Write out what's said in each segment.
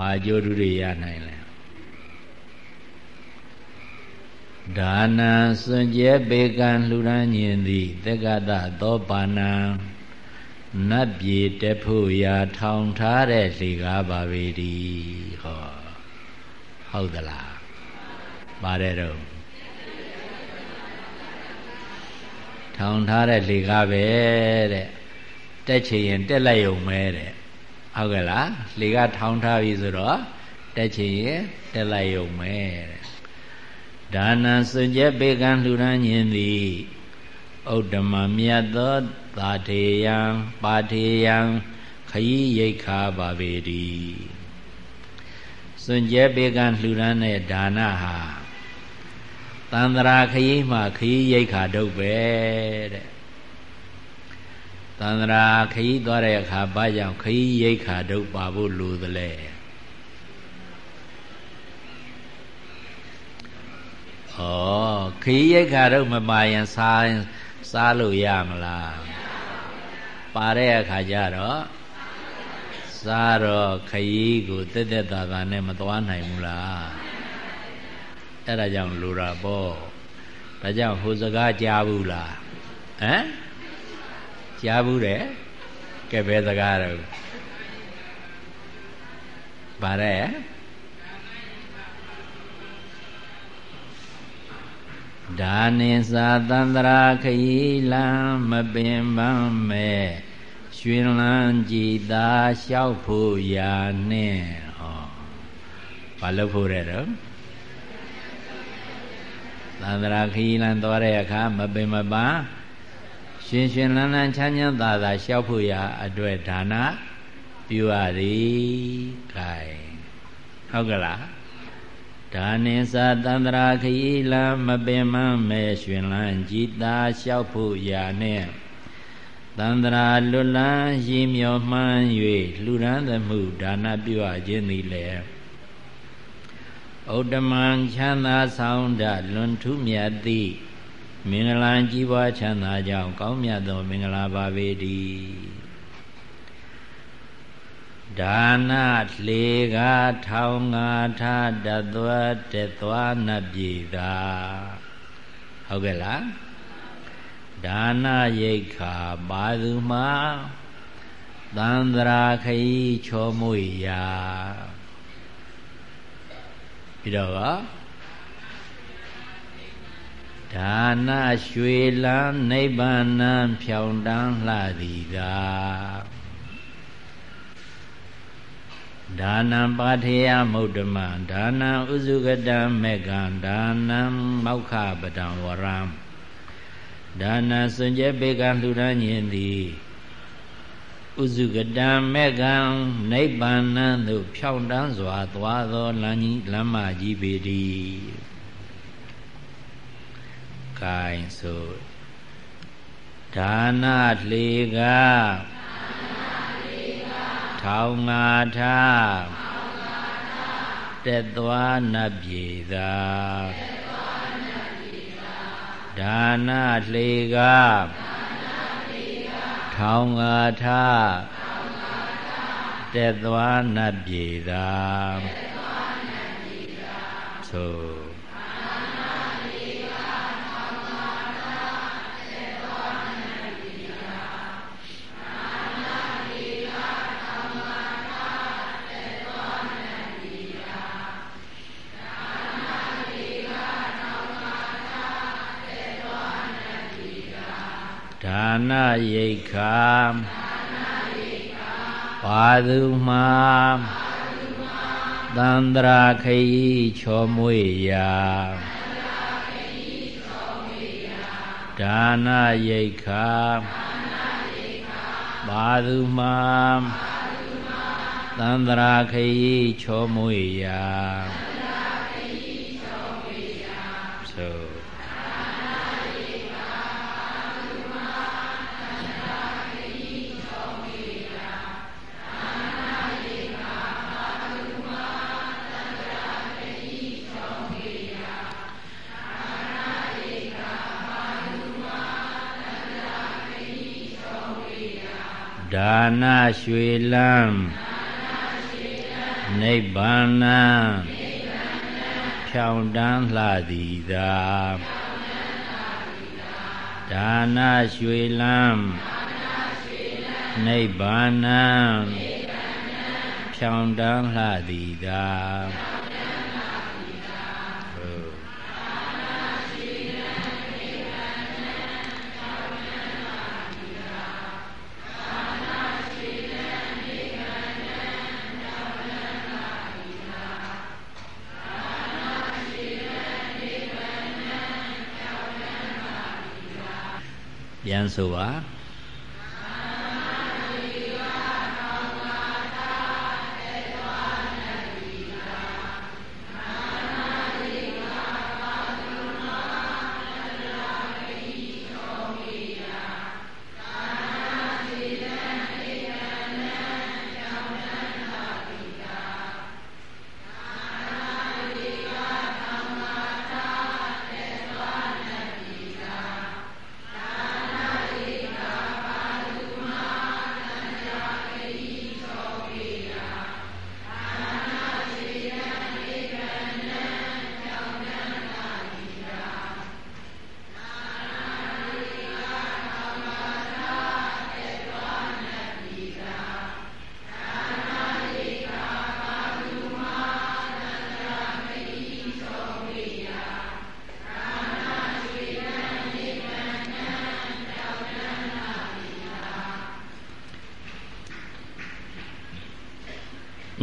ဘာအကျိုးတွေရနိုင်လဲဒါနံစွန့်ကြဲပေကံလှူဒန်းညင်သည်တက္ကတသောပါဏံနတ်ပြည်တက်ဖို့ရာထောင်ထားတဲ့လှေကားပါပေသည်ဟောဟုတ်သလားပါတယ်တော့ထောင်ထားတဲ့လေကားပဲတဲ့တက်ချင်ရင်တက်လိုက်ုံပဲတဲ့ ဟုတ်ကဲ့လားလေကားထောင်ထားပြီဆိုတော့တက်ချင်ရင်တက်လိုက်ုံပဲတဲ့ဒါနံစွကြပေကံလှူဒန်းခြင်းသည်ဥဒ္ဓမမြတ်သောသာထေယံပါထေယံခยีရိတ်ခါပါပေသည်စွန်ကြဲပေကံလှူဒန်းတဲ့ဒါနဟာတန္တရာခยีမှခยีရိတ်ခါဒုတ်ပဲတဲ့ သန္တရာခྱི་သွားတဲ့အခါဘာကြောင့်ခྱི་ရိတ်ခါတို့ပါဖို့လိုသလဲဩခྱི་ရိတ်ခါတို့မပါရင်စားစားလို့ရမလားပါတဲ့အခါကျတော့စားတော့ခရီးကိုတက်တက်တာတာနဲ့မသွားနိုင်ဘူးလားအဲ့ဒါကြောင့်လိုတာပေါ့ဒါကြောင့်ဟိုစကားကြားဘူးလားဟမ် ကြားဘူးတယ်ကဲဘယ်စကားတော့ဗါရဲဒါနိသာတန္တရာခยีလံမပင်ပန်းမဲ့ရွှင်လန်းကြည်သာလျှောက်ဖို့ရာနဲ့ဟောဘာလို့ဖို့ရဲတော့သန္တရာခီလန်သွားတဲ့အခါမပင်မပန်း ရှင်ရှင်လန်းလန်းချမ်းချမ်းသာသာလျှောက်ဖို့ရာအတွက်ဒါနပြုရသည်။ gain ဟုတ်ကလားဒါနိသာတန္တရာခီလံမပင်မမဲ့ရှင်လန်းကြည်သာလျှောက်ဖို့ရာနဲ့တန္တရာလွတ်လန်းရည်မြော်မှန်း၍လှူဒန်းသမှုဒါနပြုအပ်ခြင်းသည်လည်းဥဒ္ဓမံချမ်းသာဆောင်တလွန်ထူးမြတ်သည့် မင်္ဂလာကြီးပွားချမ်းသာကြောင်းကောင်းမြတ်သောမင်္ဂလာပါပေတည်းဒါနလေကထောင်ငါထတသွတသွားနပြေသာဟုတ်ကဲ့လားဒါနရိတ်ခာပါသူမှာသန္တရာခီချောမွေရာပြီးတော့ ဒါနရွှေလန်းနိဗ္ဗာန်ဖြောင်တန်းလှသည်သာဒါနံပါထေယမုဒ္ဓမံဒါနံဥစုကတံမေကံဒါနံမောက္ခပတံဝရံဒါနံစွန်ကြဲပေကံလှူဒန်းခြင်းသည်ဥစုကတံမေကံနိဗ္ဗာန်သို့ဖြောင့်တန်းစွာသွားသောလမ်းကြီးလမ်းမကြီးပေတည်း။ ကိုင်ဆိုဒါနလေကထောင်ငါထတက်သွားနတ်ပြေသာဒါနလေကထောင်ငါထတက်သွားနတ်ပြေသာသို့ဒါန ရိတ်ခာပါသူမှာသန္တရာခยีချောမွေရာဒါနရိတ်ခာပါသူမှာသန္တရာခยีချောမွေရာ ဒါနရွှေလန်းနိဗ္ဗာန်ဖြောင်တန်းလှသည်သာဒါနရွှေလန်းနိဗ္ဗာန်ဖြောင်တန်းလှသည်သာ ပြန်ဆိုပါ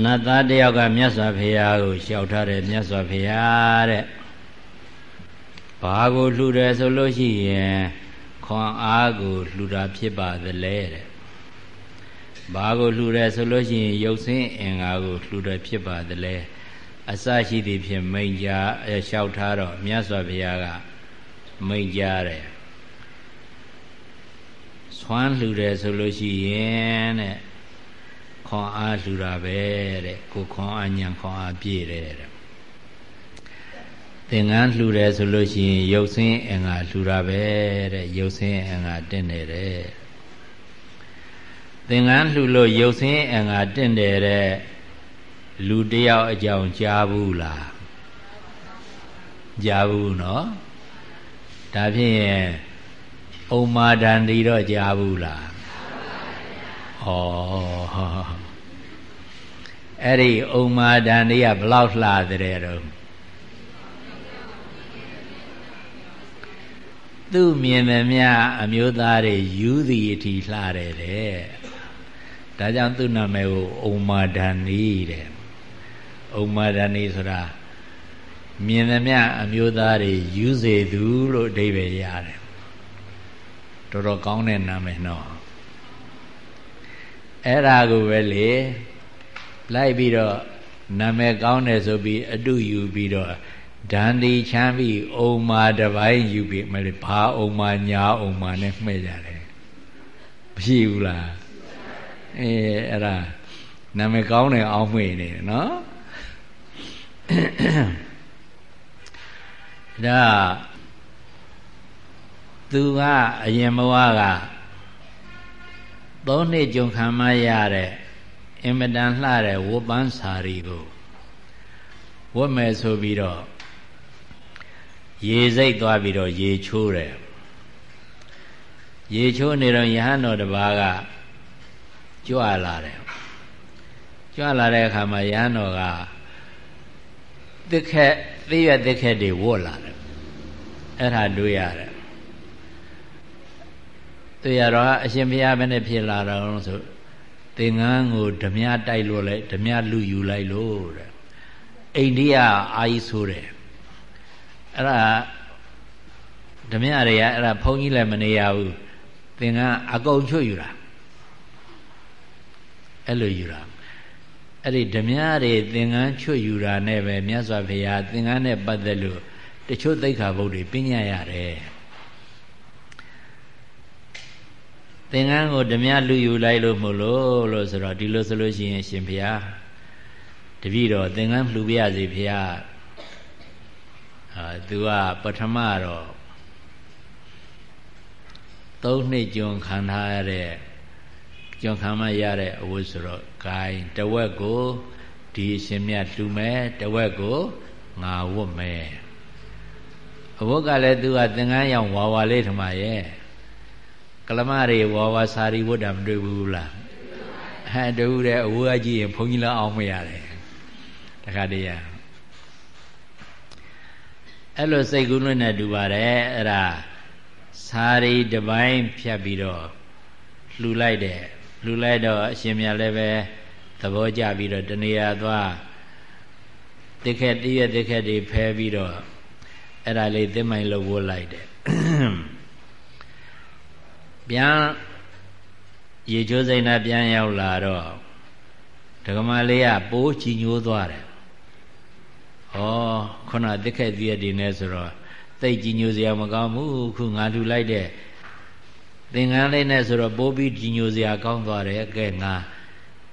နတ်သားတယောက်ကမြတ်စွာဘုရားကိုလျှောက်ထားတယ်မြတ်စွာဘုရားတဲ့ဘာကိုလှူတယ်ဆိုလို့ရှိရင်ခွန်အားကိုလှူတာဖြစ်ပါသလဲတဲ့ဘာကိုလှူတယ်ဆိုလို့ရှိရင်ရုပ်ဆင်းအင်္ဂါကိုလှူတယ်ဖြစ်ပါသလဲအစရှိသည်ဖြင့်မိန်ကြလျှောက်ထားတော့မြတ်စွာဘုရားကမိန်ကြတယ်ဆွမ်းလှူတယ်ဆိုလို့ရှိရင်တဲ့ ခွန်အားလှူတာပဲတဲ့ကိုခွန်အားညံခွန်အားပြည့်တယ်တဲ့သင်္ကန်းလှူတယ်ဆိုလို့ရှိရင်ရုပ်ဆင်းအင်္ဂါလှူတာပဲတဲ့ရုပ်ဆင်းအင်္ဂါတင့်တယ်တဲ့သင်္ကန်းလှူလို့ရုပ်ဆင်းအင်္ဂါတင့်တယ်တဲ့လူတယောက်အကြောင်းကြားဘူးလားကြားဘူးနော်ဒါဖြင့်ဥမ္မာဒန္တိတော့ကြားဘူးလား ဩအဲ့ဒီဥမ္မာဒန်တွေကဘလောက်လှတဲ့တော့သူမြင်သည်မြအမျိုးသားတွေယူသည်အထိလှတယ်တဲ့ဒါကြောင့်သူ့နာမည်ကိုဥမ္မာဒန်နီတဲ့ဥမ္မာဒန်နီဆိုတာမြင်သည်မြအမျိုးသားတွေယူစေသူလို့အဓိပ္ပာယ်ရတယ်တော်တော်ကောင်းတဲ့နာမည်နော် အဲ့ဒါကိုပဲလေလိုက်ပြီးတော့နာမည်ကောင်းတယ်ဆိုပြီးအတုယူပြီးတော့ဒန္ဒီချမ်းပြီးအုံမာတပိုင်းယူပြီးမလေးဘာအုံမာညာအုံမာနဲ့မှဲ့ကြတယ်မရှိဘူးလားအေးအဲ့ဒါနာမည်ကောင်းတယ်အောင်မှေနေတယ်နော်ဒါသူကအရင်ဘဝက သုံးနှစ်ကြုံခံမရတဲ့အင်မတန်လှတဲ့ဝတ်ပန်းစာရီကိုဝတ်မယ်ဆိုပြီးတော့ရေစိတ်သွားပြီးတော့ရေချိုးတယ်ရေချိုးနေတော့ယဟန်တော်တစ်ပါးကကြွလာတယ်ကြွလာတဲ့အခါမှာယဟန်တော်ကတစ်ခက်သိရတစ်ခက်တွေဝတ်လာတယ်အဲ့ဒါတွေ့ရတယ် တွေ့ရတော့အရှင်ဘုရားဘယ်နဲ့ဖြစ်လာတော့ဆိုသင်္ကန်းကိုဓမြတိုက်လို့လိုက်ဓမြလူယူလိုက်လို့တဲ့အိန္ဒိယအာကြီးဆိုတယ်အဲ့ဒါဓမြတွေကအဲ့ဒါဘုန်းကြီးလည်းမနေရဘူးသင်္ကန်းအကုန်ချွတ်ယူတာအဲ့လိုယူတာအဲ့ဒီဓမြတွေသင်္ကန်းချွတ်ယူတာနဲ့ပဲမြတ်စွာဘုရားသင်္ကန်းနဲ့ပတ်သက်လို့တချို့သိက္ခာပုဒ်တွေပြညာရတယ် သင်္ကန်းကိုဓမြလူယူလိုက်လို့မို့လို့လို့ဆိုတော့ဒီလိုဆိုလို့ရှိရင်ရှင်ဘုရားတပည့်တော်သင်္ကန်းလှူပြရစီဘုရားအာသူကပထမတော့သုံးနှစ်ကျွန်ခံထားရတဲ့ကျွန်ခံမရတဲ့အဝတ်ဆိုတော့ gain တဝက်ကိုထဒီအရှင်မြတ်လှူမယ်တဝက်ကိုငါဝတ်မယ်အဝတ်ကလည်းသူကသင်္ကန်းရောင်ဝါဝါလေးထမရဲ့ ကလမတွေဝါဝါစာရီဝတ်တာမတွေ့ဘူးလားဟဲ့တူတဲ့အဝတ်အကြီးရင်ဘုန်းကြီးလည်းအောင်မရတယ်တခါတည်းရအဲ့လိုစိတ်ကူးလွင့်နေတူပါတယ်အဲ့ဒါစာရီတပိုင်းဖြတ်ပြီးတော့လှူလိုက်တယ်လှူလိုက်တော့အရှင်မြတ်လည်းပဲသဘောကျပြီးတော့တနေရာသွားတိခက်တည့်ရတိခက်တွေဖဲပြီးတော့အဲ့ဒါလေးသင်မိုင်လို့ဝတ်လိုက်တယ် ပြန်ရေချိုးစိန်နဲ့ပြန်ရောက်လာတော့ဒကမလေးကပိုးချီညိုးသွားတယ်ဩခုနတိခက်တည့်ရဒီနဲ့ဆိုတော့သိတ်ကြီးညိုစရာမကောင်းဘူးခုငါလှူလိုက်တဲ့သင်္ကန်းလေးနဲ့ဆိုတော့ပိုးပြီးကြီးညိုစရာကောင်းသွားတယ်ကဲငါ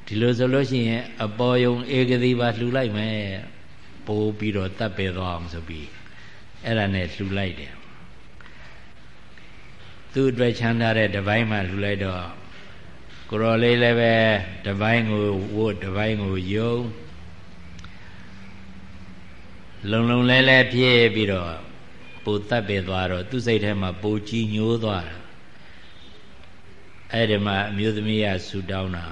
ဒီလိုဆိုလို့ရှိရင်အပေါ်ယုံဧကတိပါလှူလိုက်မယ်ပိုးပြီးတော့တတ်ပေသွားအောင်ဆိုပြီးအဲ့ဒါနဲ့လှူလိုက်တယ် သူ့အတွက်ချမ်းသာတဲ့တပိုင်းမှလှူလိုက်တော့ကိုရော်လေးလည်းပဲတပိုင်းကိုဝတ်တပိုင်းကိုယုံလုံလုံလဲလဲဖြစ်ပြီးတော့ပိုတတ်ပေသွားတော့သူ့စိတ်ထဲမှာပိုကြီးညိုးသွားတာအဲ့ဒီမှာအမျိုးသမီးကဆူတောင်းတာ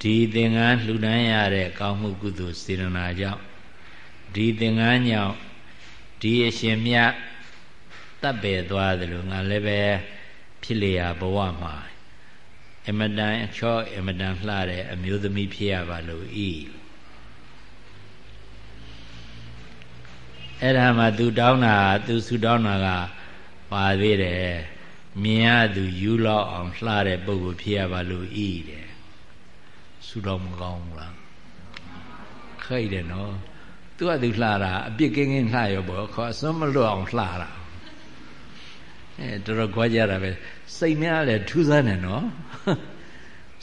ဒီသင်္ကန်းလှူဒန်းရတဲ့ကောင်းမှုကုသိုလ်စေရနာကြောင့်ဒီသင်္ကန်းကြောင့်ဒီအရှင်မြတ် တပ်ပယ်သွားသလိုငါလည်းပဲဖြစ်လျာဘဝမှာအမတန်အချောအမတန်လှတဲ့အမျိုးသမီးဖြစ်ရပါလို့ဤအဲ့ဒါမှသူတောင်းတာသူဆူတောင်းတာကပါသေးတယ်မြင်ရသူယူလောက်အောင်လှတဲ့ပုဂ္ဂိုလ်ဖြစ်ရပါလို့ဤတယ်ဆူတောင်းမကောင်းဘူးလားခိုက်တယ်နော်သူကသူလှတာအပြစ်ကင်းကင်းလှရောပေါ့ခေါ်စွမ်းမလွတ်အောင်လှတာ အဲတော်တော်ကြွားကြတာပဲစိတ်များလည်းထူးဆန်းတယ်နော်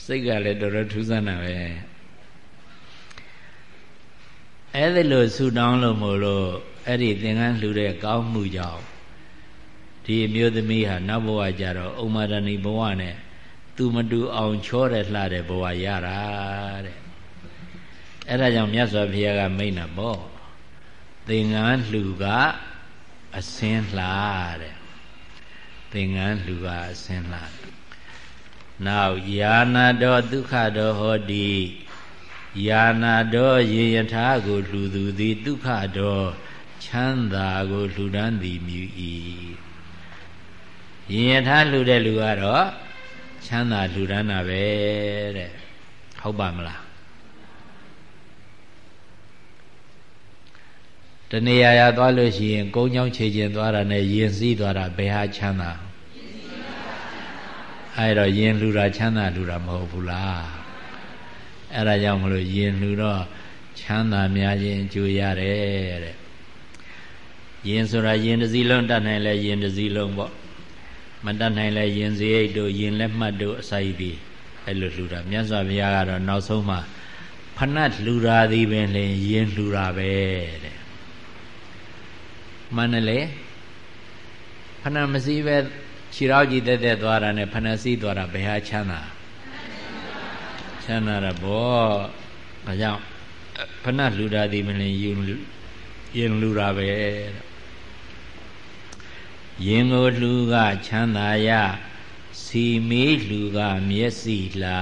စိတ်ကလည်းတော်တော်ထူးဆန်းတာပဲအဲ့ဒီလိုဆူတောင်းလို့မို့လို့အဲ့ဒီသင်္ကန်းလှူတဲ့ကောင်းမှုကြောင့်ဒီအမျိုးသမီးဟာနောက်ဘဝကြတော့ဥမာဒဏီဘဝနဲ့သူမတူအောင်ချောတဲ့လှတဲ့ဘဝရတာတဲ့အဲ့ဒါကြောင့်မြတ်စွာဘုရားကမိန့်တာပေါ့သင်္ကန်းလှူကအစင်းလှတဲ့ သင်္ကန်းလှူကအစင်းလှနောက်ယာနာတော်ဒုက္ခတော်ဟောတိယာနာတော်ရေယထာကိုလှူသူသည်ဒုက္ခတော်ချမ်းသာကိုလှူဒန်းသည်မြူ၏ရေယထာလှူတဲ့လူကတော့ချမ်းသာလှူဒန်းတာပဲတဲ့ဟုတ်ပါမလား တနေရာရာသွားလို့ရှိရင်ကုန်းချောင်းခြေကျင်သွားတာနဲ့ယင်စည်းသွားတာဘယ်ဟာချမ်းသာအဲ့တော့ယင်လှူတာချမ်းသာလှူတာမဟုတ်ဘူးလားအဲ့ဒါကြောင့်မလို့ယင်လှူတော့ချမ်းသာများခြင်းအကျိုးရတယ်တဲ့ယင်ဆိုတာယင်တစ်စီးလုံးတတ်နိုင်လဲယင်တစ်စီးလုံးပေါ့မတတ်နိုင်လဲယင်စရိတ်တို့ယင်လက်မှတ်တို့အစာရည်ပြီးအဲ့လိုလှူတာမြတ်စွာဘုရားကတော့နောက်ဆုံးမှာဖဏတ်လှူတာသည်ပင်လင်ယင်လှူတာပဲတဲ့ မှန်တယ်လေဖဏမစည်းပဲခြေထောက်ကြီးတက်တက်သွားတာနဲ့ဖဏစည်းသွားတာဘယ်ဟာချမ်းသာချမ်းသာရဘောဒါကြောင့်ဖဏလှူတာဒီမလင်ယူရင်လှူတာပဲရင်ကိုလှူကချမ်းသာရစီမီးလှူကမျက်စိလှ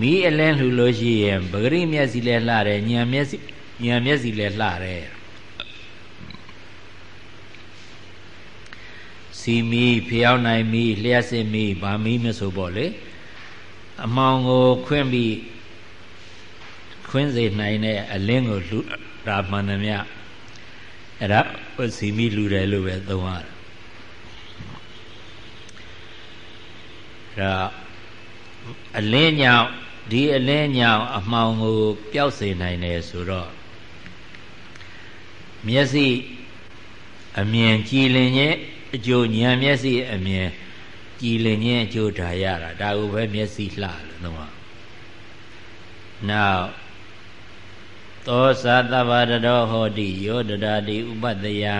မီးအလဲလှူလို့ရှိရင်ပဂရိမျက်စိလဲလှတယ်ညံမျက်စိညံမျက်စိလဲလှတယ် စီမီဖျောင်းနိုင်မီလျှက်စစ်မီဗာမီမဆိုပေါ့လေအမောင်ကိုခွင့်ပြီးခွင်းစေနိုင်တဲ့အလင်းကိုလှူတာမှန်တယ်မြအဲ့ဒါစီမီလှူတယ်လို့ပဲသုံးရတယ်ဒါအလင်းညောင်ဒီအလင်းညောင်အမှောင်ကိုပျောက်စေနိုင်တယ်ဆိုတော့မျက်စိအမြင်ကြည်လင်ရဲ့ အကျိုးဉာဏ်မျက်စိအမြင်ကြည်လင်ခြင်းအကျိုးဒါရတာဒါကိုပဲမျက်စိလှလို့တော့နောက်သောသာတဗ္ဗတတော်ဟောတိယောတရာတိဥပတ္တယံ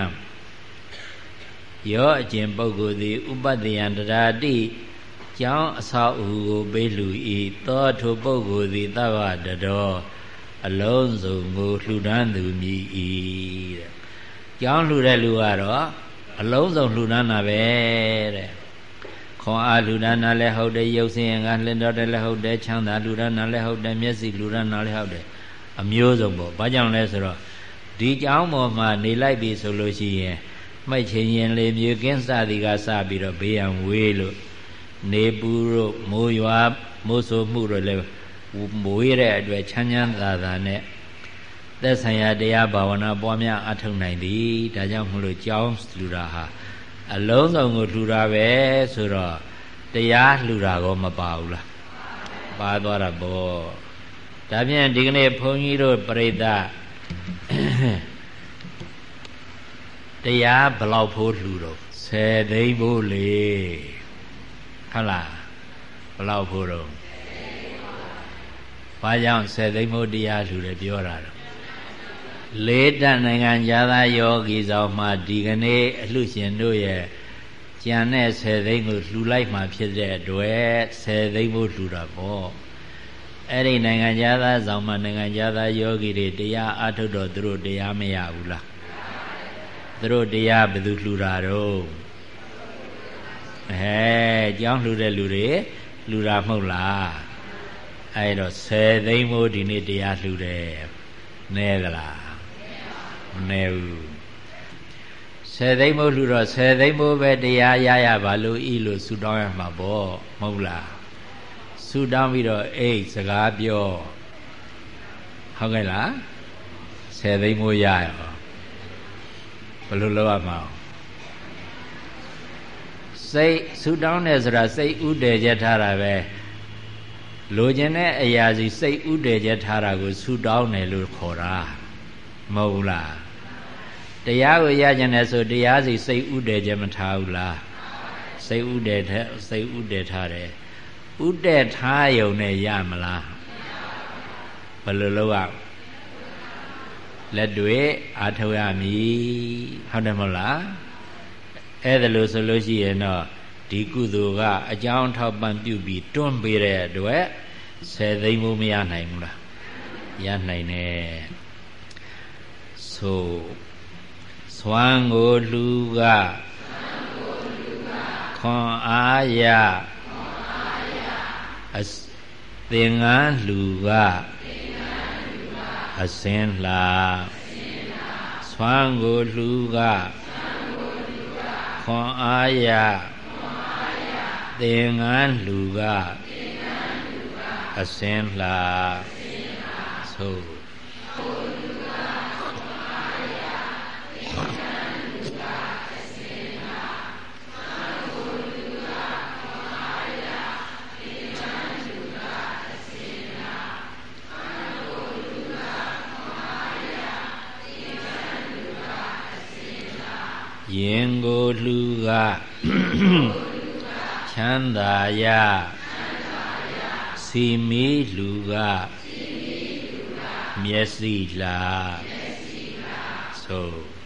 ယောအကျင်ပုဂ္ဂိုလ်သည်ဥပတ္တယံတရာတိကျောင်းအဆောက်အဦကိုပေးလူဤသောထိုပုဂ္ဂိုလ်သည်သဗ္ဗတတော်အလုံးစုံကိုလှူဒန်းသူမြည်ဤတဲ့ကျောင်းလှူတဲ့လူကတော့ အလုံးစုံလှူဒန်းတာပဲတဲ့ခွန်အားလှူဒန်းတာလည်းဟုတ်တယ်ရုပ်ဆင်းရင်ကလှင်တော်တယ်လည်းဟုတ်တယ်ချမ်းသာလှူဒန်းတာလည်းဟုတ်တယ်မျက်စိလှူဒန်းတာလည်းဟုတ်တယ်အမျိုးစုံပေါ့ဘာကြောင့်လဲဆိုတော့ဒီကျောင်းပေါ်မှာနေလိုက်ပြီဆိုလို့ရှိရင်မှိတ်ချင်ရင်လေမြေကင်းစသည်ကစပြီးတော့ဘေးရန်ဝေးလို့နေပူတို့မိုးရွာမိုးဆိုမှုတို့လည်းမိုးရတဲ့အတွက်ချမ်းချမ်းသာသာနဲ့ သက်ဆိုင်ရာတရားဘာဝနာပွားများအထောက်နိုင်သည်ဒါကြောင့်မလို့ကြောင်းလှူတာဟာအလုံးစုံကိုလှူတာပဲဆိုတော့တရားလှူတာကောမပါဘူးလားပါသွားတာပေါ့ဒါဖြင့်ဒီကနေ့ဘုန်းကြီးတို့ပြိဿတရားဘလောက်ဖို့လှူတော့10သိန်းဖို့လေဟုတ်လားဘလောက်ဖို့တော့ဘာကြောင့်10သိန်းဖို့တရားလှူတယ်ပြောတာတော့ လေးတနိုင်ငံဇာသားယောဂီဆောင်မှဒီကနေ့အလှရှင်တို့ရဲ့ကြံတဲ့10သိန်းကိုလှူလိုက်မှဖြစ်တဲ့အတွက်10သိန်းဖို့လှူတာပေါ့အဲ့ဒီနိုင်ငံသားဆောင်မှနိုင်ငံသားယောဂီတွေတရားအထုတ်တော့သူတို့တရားမရဘူးလားသူတို့တရားဘယ်သူလှူတာတော့အဲကြောင်းလှူတဲ့လူတွေလှူတာမဟုတ်လားအဲ့တော့10သိန်းမိုးဒီနေ့တရားလှူတယ်နဲသလား မနဲဘူး10သိန်းမိုးလှူတော့10သိန်းမိုးပဲတရားရရပါလို့ဤလို့ဆူတောင်းရမှာပေါ့မဟုတ်လားဆူတောင်းပြီးတော့အိတ်စကားပြောဟုတ်ကဲ့လား10သိန်းမိုးရရောဘယ်လိုလုပ်ရမှာစိတ်ဆူတောင်းတယ်ဆိုတာစိတ်ဥတည်ချက်ထားတာပဲလိုချင်တဲ့အရာစီစိတ်ဥတည်ချက်ထားတာကိုဆူတောင်းတယ်လို့ခေါ်တာမဟုတ်လား တရားကိုရကြတယ်ဆိုတရားစီစိတ်ဥတည်ချက်မထားဘူးလားစိတ်ဥတည်ထားစိတ်ဥတည်ထားတယ်ဥတည်ထားယုံနဲ့ရမလားဘယ်လိုလုပ်ရလက်တွေအာထုတ်ရမည်ဟုတ်တယ်မဟုတ်လားအဲ့ဒါလို့ဆိုလို့ရှိရင်တော့ဒီကုသိုလ်ကအကြောင်းထောက်ပံ့ပြုပြီးတွန်းပေးတဲ့အတွက်ဆယ်သိန်းမိုးမရနိုင်ဘူးလားရနိုင်တယ်ဆို သွမ်းကိုလူကခွန်အားရအသင်္ကန်းလူကအစင်းလာသွမ်းကိုလူကခွန်အားရသင်္ကန်းလူကအစင်းလာသို့ ရင်ကိုလူကချမ်းသာရစီမီလူကမျက်စိလာသို့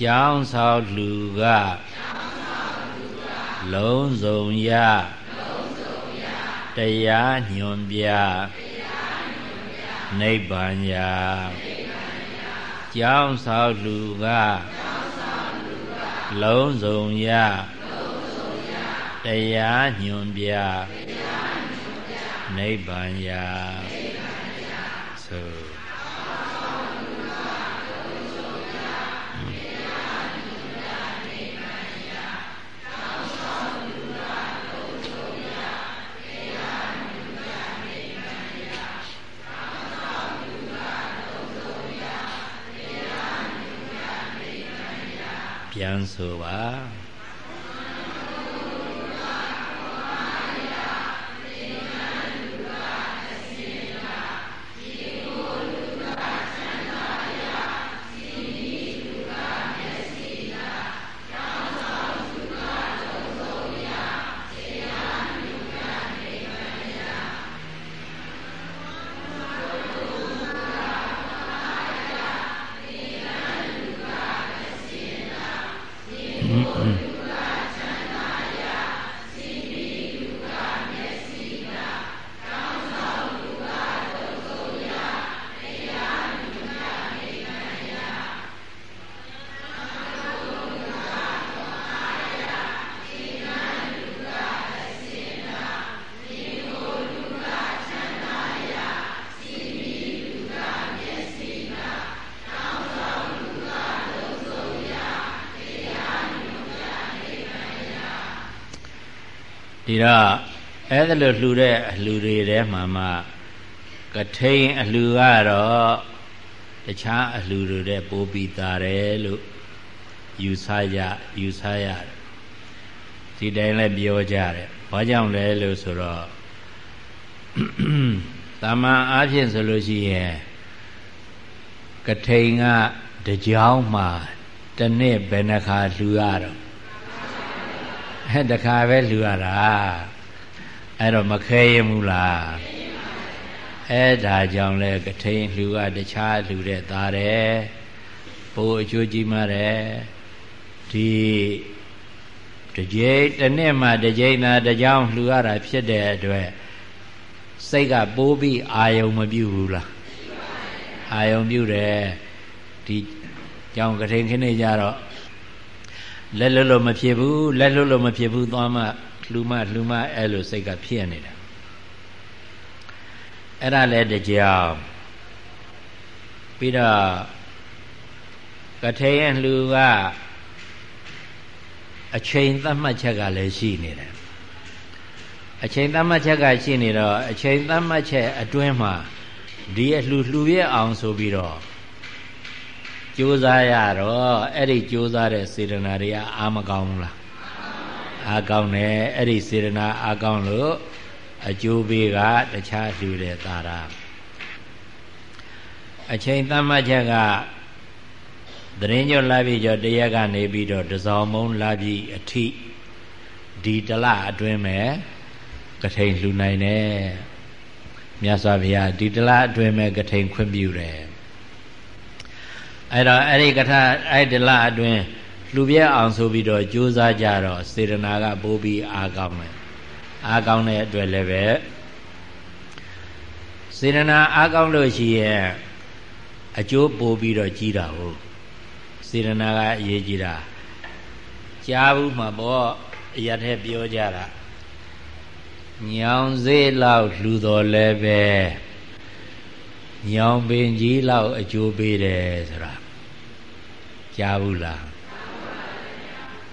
ကျောင်းဆောင်လူကလုံးစုံရတရားညွန်ပြနိဗ္ဗာန်ရာကျောင်းဆောင်လူကလုံးစုံရတရားညွန်ပြနိဗ္ဗာန်ရာ ပြန်ဆို တော့အဲ့ဒါလိုလှူတဲ့အလှူတွေထဲမှာမှကထိန်အလှူကတော့တခြားအလှူတွေတဲ့ပိုးပြီးသားတယ်လို့ယူဆရယူဆရတယ်ဒီတိုင်းလည်းပြောကြတယ်ဘာကြောင့်လဲလို့ဆိုတော့တာမန်အားဖြင့်ဆိုလို့ရှိရင်ကထိန်ကတကြောင်မှာတနေ့ဘယ်နှခါလှူရတော့ အဲတခါပဲလှူရတာအဲ့တော့မခဲရင်ဘူးလားအဲ့ဒါကြောင့်လဲကထိန်လှူကတခြားလှူတဲ့သားတယ်ဘိုးအကျိုးကြီးမှတယ်ဒီတကြိမ်တစ်နှစ်မှတကြိမ်သာတကြောင်လှူရတာဖြစ်တဲ့အတွက်စိတ်ကပိုးပြီးအာယုံမပြုတ်ဘူးလားအာယုံပြုတ်တယ်ဒီကြောင်ကထိန်ခင်းနေကြတော့ လက်လွတ်လို့မဖြစ်ဘူးလက်လွတ်လို့မဖြစ်ဘူးသွားမှလှူမလှူမအဲ့လိုစိတ်ကဖြစ်နေတာအဲ့ဒါလည်းတကြောင်ပြီးတော့ကထေယလှူကအချိန်သတ်မှတ်ချက်ကလည်းရှိနေတယ်အချိန်သတ်မှတ်ချက်ကရှိနေတော့အချိန်သတ်မှတ်ချက်အတွင်းမှာဒီအလှူလှူရအောင်ဆိုပြီးတော့ ကြိုးစားရတော့အဲ့ဒီကြိုးစားတဲ့စေတနာတွေကအာမကောင်းဘူးလားအာကောင်းတယ်အဲ့ဒီစေတနာအာကောင်းလို့အကျိုးပေးကတခြားလှူတဲ့သာရာအချိန်သတ်မှတ်ချက်ကသတင်းကျော်လာပြီကျော်တရက်ကနေပြီးတော့တစောင်းမုံလာပြီအထိဒီတလအတွင်းမဲ့ကထိန်လှူနိုင်တယ်မြတ်စွာဘုရားဒီတလအတွင်းမဲ့ကထိန်ခွင့်ပြုတယ် အဲ့တော့အဲ့ဒီကထအဲ့ဒီလအတွင်းလူပြည့်အောင်ဆိုပြီးတော့ကြိုးစားကြတော့စေတနာကပိုးပြီးအားကောင်းတယ်အားကောင်းတဲ့အတွက်လည်းပဲစေတနာအားကောင်းလို့ရှိရင်အကျိုးပိုးပြီးတော့ကြီးတာဟုတ်စေတနာကအရေးကြီးတာကြားဘူးမှာပေါ့အရာထဲပြောကြတာညောင်စေးလောက်လှူတော်လည်းပဲ ညောင်ပင်ကြီးလောက်အကျိုးပေးတယ်ဆိုတာကြားဘူးလား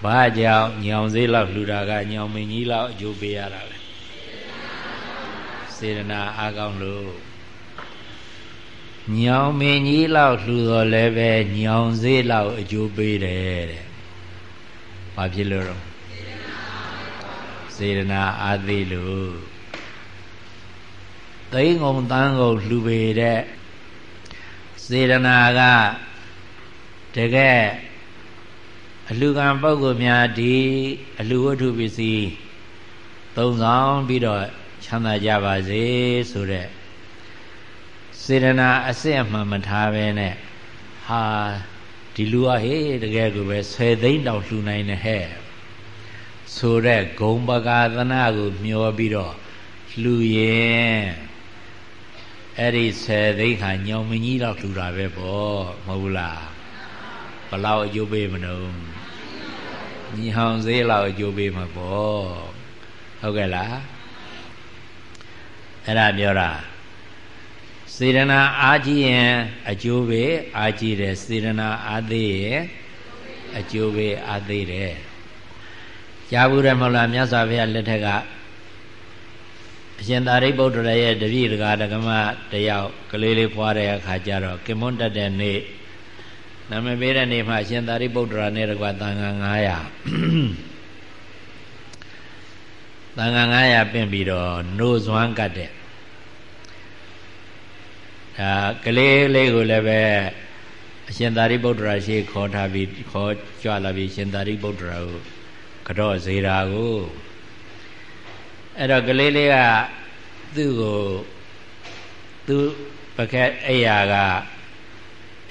ဘာကြောင့်ညောင်စေးလောက်လှူတာကညောင်ပင်ကြီးလောက်အကျိုးပေးရတာလဲစေရနာအားကောင်းလို့ညောင်ပင်ကြီးလောက်လှူတော်လည်းပဲညောင်စေးလောက်အကျိုးပေးတယ်တဲ့ဘာဖြစ်လို့တော့စေရနာအားသေးလို့ သိငုံတန်းကုန်လှူပေတဲ့စေရနာကတကယ်အလှကံပုဂ္ဂိုလ်များဒီအလှဝတ္ထုပစ္စည်းသုံးဆောင်ပြီးတော့ချမ်းသာကြပါစေဆိုတဲ့စေရနာအစစ်အမှန်မထားပဲနဲ့ဟာဒီလူကဟေးတကယ်ကိုပဲ10သိန်းတောင်လှူနိုင်တယ်ဟဲ့ဆိုတဲ့ဂုံပကာသနာကိုမျောပြီးတော့လှူရင် အဲ့ဒီ10သိန်းခါညောင်မကြီးတော့လှူတာပဲပေါ့မဟုတ်လားဘလောက်အကျိုးပေးမလို့ညီဟောင်သေးလောက်အကျိုးပေးမှာပေါ့ဟုတ်ကဲ့လားအဲ့ဒါပြောတာစေရနာအားကြီးရင်အကျိုးပေးအားကြီးတယ်စေရနာအားသေးရင်အကျိုးပေးအားသေးတယ်ကြားဘူးတယ်မဟုတ်လားမြတ်စွာဘုရားလက်ထက်က အရှင်သာရိပုတ္တရာရဲ့တပည့်တကာဒကမတယောက်ကလေးလေးဖွာတဲ့အခါကျတော့ကင်မွန်းတက်တဲ့နေ့နာမည်ပေးတဲ့နေ့မှာအရှင်သာရိပုတ္တရာနဲ့တကွာတန်ခါ900တန်ခါ900ပင့်ပြီးတော့နှိုးစွမ်းကတ်တဲ့ဒါကလေးလေးကိုလည်းပဲအရှင်သာရိပုတ္တရာရှိခေါ်ထားပြီးခေါ်ကြွလာပြီးရှင်သာရိပုတ္တရာကိုကတော့ဇေရာကို အဲ့တော့ကလေးလေးကသူ့ကိုသူပကက်အိယာက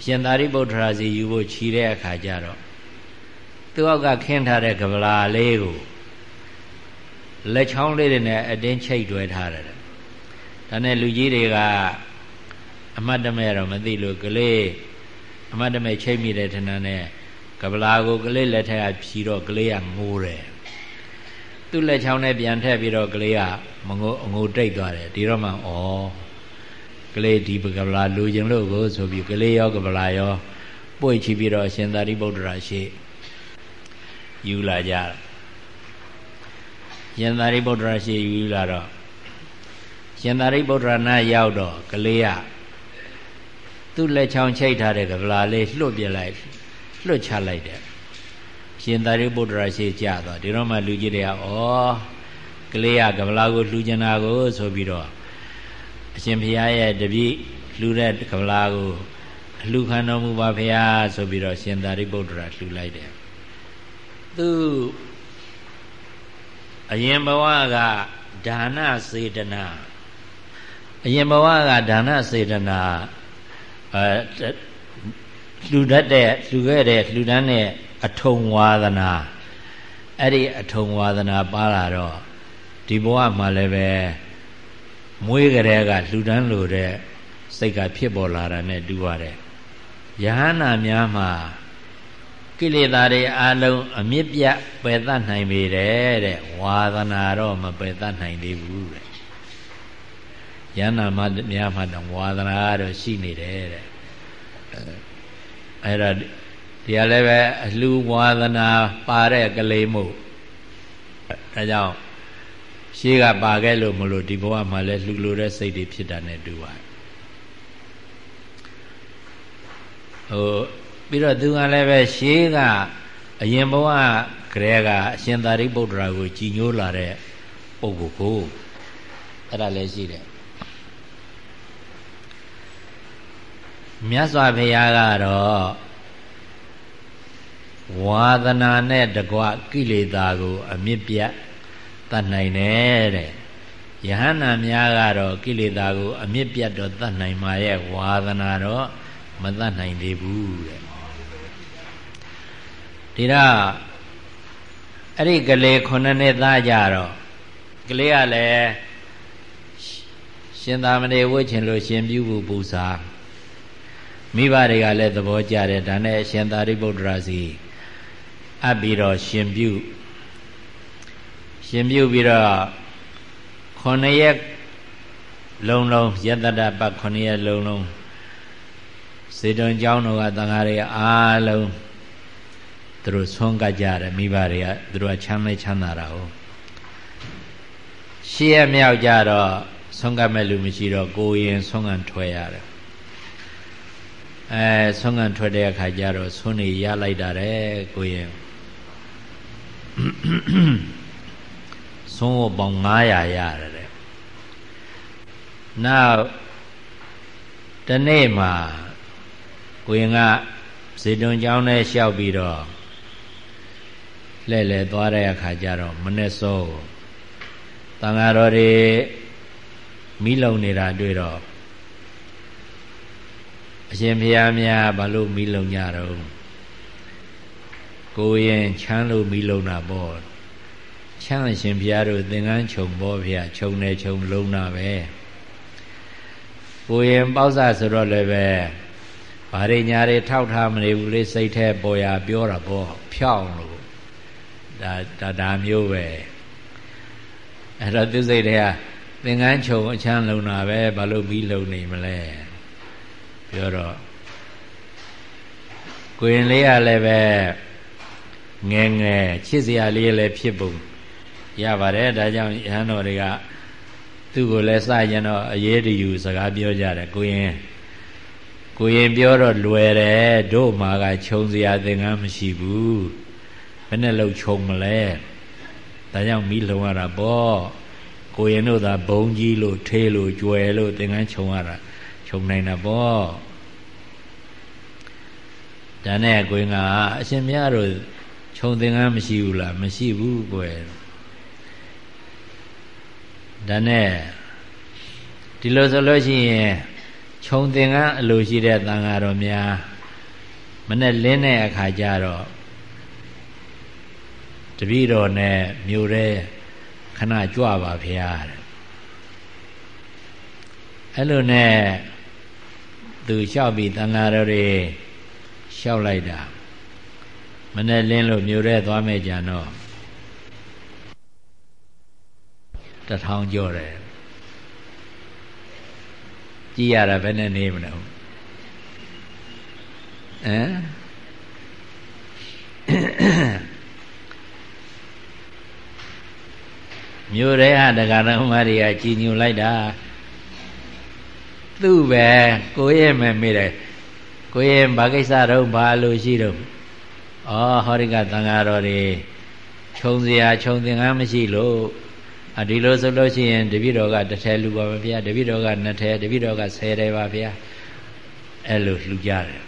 ရှင်သာရိပုတ္တရာစီယူဖို့ခြီးတဲ့အခါကျတော့သူ့အောက်ကခင်းထားတဲ့ကဗလာလေးကိုလက်ချောင်းလေးတွေနဲ့အတင်းချိတ်တွဲထားတယ်ဒါနဲ့လူကြီးတွေကအမတ်တမဲတော့မသိလို့ကလေးအမတ်တမဲချိတ်မိတဲ့ထဏနဲ့ကဗလာကိုကလေးလက်ထက်ကဖြီတော့ကလေးကငိုးတယ် သူ့လက်ချောင်းနဲ့ပြန်ထည့်ပြီးတော့ကလေးကမငိုအငိုတိတ်သွားတယ်ဒီတော့မှဩကလေးဒီကဗလာလူကျင်လို့ကိုဆိုပြီးကလေးရောကဗလာရောပွေချပြီးတော့ရှင်သာရိပုတ္တရာရှိယူလာကြတယ်ရှင်သာရိပုတ္တရာရှိယူလာတော့ရှင်သာရိပုတ္တရာနာရောက်တော့ကလေးကသူ့လက်ချောင်းချိတ်ထားတဲ့ကဗလာလေးလွတ်ပြလိုက်လွတ်ချလိုက်တယ် ရှင်သာရိပုတ္တရာရှိကြသွားဒီတော့မှလူကြီးတွေကဩကလေးကကဗလာကိုလှူကျင်တာကိုဆိုပြီးတော့အရှင်ဘုရားရဲ့တပည့်လှူတဲ့ကဗလာကိုအလှခံတော်မူပါဘုရားဆိုပြီးတော့ရှင်သာရိပုတ္တရာလှူလိုက်တယ်သူအရင်ဘဝကဒါနစေတနာအရင်ဘဝကဒါနစေတနာအဲလှူတတ်တဲ့လှူခဲ့တဲ့လှူဒန်းတဲ့ အထုံဝါဒနာအဲ့ဒီအထုံဝါဒနာပါလာတော့ဒီဘဝမှာလည်းပဲမွေးကြတဲ့ကလှူဒန်းလို့တဲ့စိတ်ကဖြစ်ပေါ်လာတာနဲ့တူပါတယ်ယဟန္တာများမှာကိလေသာတွေအလုံးအမြင့်ပြတ်ပယ်တတ်နိုင်ပေတယ်တဲ့ဝါသနာတော့မပယ်တတ်နိုင်သေးဘူးတဲ့ယန္နာမများမှာတော့ဝါသနာတော့ရှိနေတယ်တဲ့အဲ့ဒါ ဒီကလည်းပဲအလှဝါသနာပါတဲ့ကလေးမို့ဒါကြောင့်ရှေးကပါခဲ့လို့မလို့ဒီဘဝမှာလည်းလှူလို့တဲ့စိတ်တွေဖြစ်တာနဲ့တူပါတယ်ဟိုပြီးတော့သူကလည်းပဲရှေးကအရင်ဘဝကလေးကအရှင်သာရိပုတ္တရာကိုကြည်ညိုလာတဲ့ပုဂ္ဂိုလ်ကိုအဲ့ဒါလည်းရှိတယ်မြတ်စွာဘုရားကတော့ ဝါသနာနဲ့တကွကိလေသာကို အမြင့်ပြတ်တတ်နိုင်တယ်တဲ့ယဟန္တာများကတော့ကိလေသာကို အမြင့်ပြတ်တော့တတ်နိုင်မှာရဲ့ဝါသနာတော့မတတ်နိုင်သေးဘူးတဲ့ဒီတော့အဲ့ဒီကလေးခုနှစ်နှစ်သားကြတော့ကလေးကလည်းရှင်သာမဏေဝှချင်လို့ရှင်ပြုဖို့ပူစာမိဘတွေကလည်းသဘောကျတယ်ဒါနဲ့ရှင်သာရိပုတ္တရာစီ အပ်ပြီးတော့ရှင်ပြုရှင်ပြုပြီးတော့ခုနှစ်ရက်လုံးလုံးယတတပတ်ခုနှစ်ရက်လုံးလုံးစေတုံကျောင်းတော်ကသံဃာတွေအားလုံးသူတို့ဆုံးကကြတယ်မိဘတွေကသူတို့ကချမ်းမဲချမ်းသာတာဟုတ်ရှေ့ရမြောက်ကြတော့ဆုံးကမဲ့လူမရှိတော့ကိုရင်ဆုံးကန်ထွက်ရတယ်အဲဆုံးကန်ထွက်တဲ့အခါကျတော့ဆုံးနေရလိုက်တာတဲ့ကိုရင် ဆုံးဝပေါင်း900ရတယ်တဲ့နောက်တနေ့မှာကိုရင်ကဇေတုံကျောင်းထဲလျှောက်ပြီးတော့လှဲ့လေသွားတဲ့အခါကျတော့မနဲ့စောတန်ဃာတော်တွေမိလုံနေတာတွေ့တော့အရှင်ဘုရားများဘာလို့မိလုံကြတော့ ကိုရင်ချမ်းလို့မိလုံတာပေါ့ချမ်းအရှင်ဘုရားတို့သင်္ကန်းခြုံပေါ့ဗျာခြုံနေခြုံလုံးတာပဲကိုရင်ပေါ့ဆဆိုတော့လည်းပဲဘာတွေညာတွေထောက်ထားမနေဘူးလေစိတ်แท้ပေါ်ရပြောတာပေါ့ဖြောင်းလို့ဒါဒါဒါမျိုးပဲအဲ့တော့သူစိတ်တွေကသင်္ကန်းခြုံအချမ်းလုံတာပဲဘာလို့ပြီးလုံနေမလဲပြောတော့ကိုရင်လေးကလည်းပဲ ငယ်ငယ်ချစ်စရာလေးလည်းဖြစ်ပုံရပါတယ်ဒါကြောင့်ရဟန်းတော်တွေကသူ့ကိုလည်းစကြင်တော့အရေးတယူစကားပြောကြတယ်ကိုရင်ကိုရင်ပြောတော့လွယ်တယ်တို့မှာကခြုံစရာသင်္ကန်းမရှိဘူးဘယ်နဲ့လောက်ခြုံမလဲဒါကြောင့်မိလုံရတာပေါ့ကိုရင်တို့သာဘုံကြီးလို့ထေးလို့ကြွယ်လို့သင်္ကန်းခြုံရတာခြုံနိုင်တာပေါ့ဒါနဲ့ကိုရင်ကအရှင်မြတ်တို့ ခြုံသင်္ကန်းမရှိဘူးလားမရှိဘူးကွယ်ဒါနဲ့ဒီလိုဆိုလို့ရှိရင်ခြုံသင်္ကန်းအလိုရှိတဲ့သံဃာတော်များမနဲ့လင်းတဲ့အခါကျတော့တပည့်တော်နဲ့မြို့တဲ့ခဏကြွပါဖရာတဲ့အဲ့လိုနဲ့သူလျှောက်ပြီးတန်ဃာတော်တွေလျှောက်လိုက်တာ မနဲ့လင်းလို့မြို့ရဲသွားမဲ့ကြံတော့တထောင်ကျော်တယ်ကြည်ရတာဘယ်နဲ့နေမလဲဟမ်မြို့ရဲဟာတရားတော်မတွေကကြည်ညိုလိုက်တာသူ့ပဲကိုရဲ့မဲ့မိတယ်ကိုရဲ့ဘာကိစ္စတော့ဘာလို့ရှိတော့ ဩဟောရိကသံဃာတော်တွေခြုံစရာခြုံသင်္ကန်းမရှိလို့အဒီလိုဆိုလို့ရှိရင်တပည့်တော်ကတစ်ထဲလူပါဗျာတပည့်တော်ကနှစ်ထဲတပည့်တော်ကဆယ်ထဲပါဗျာအဲ့လိုလှူကြတယ်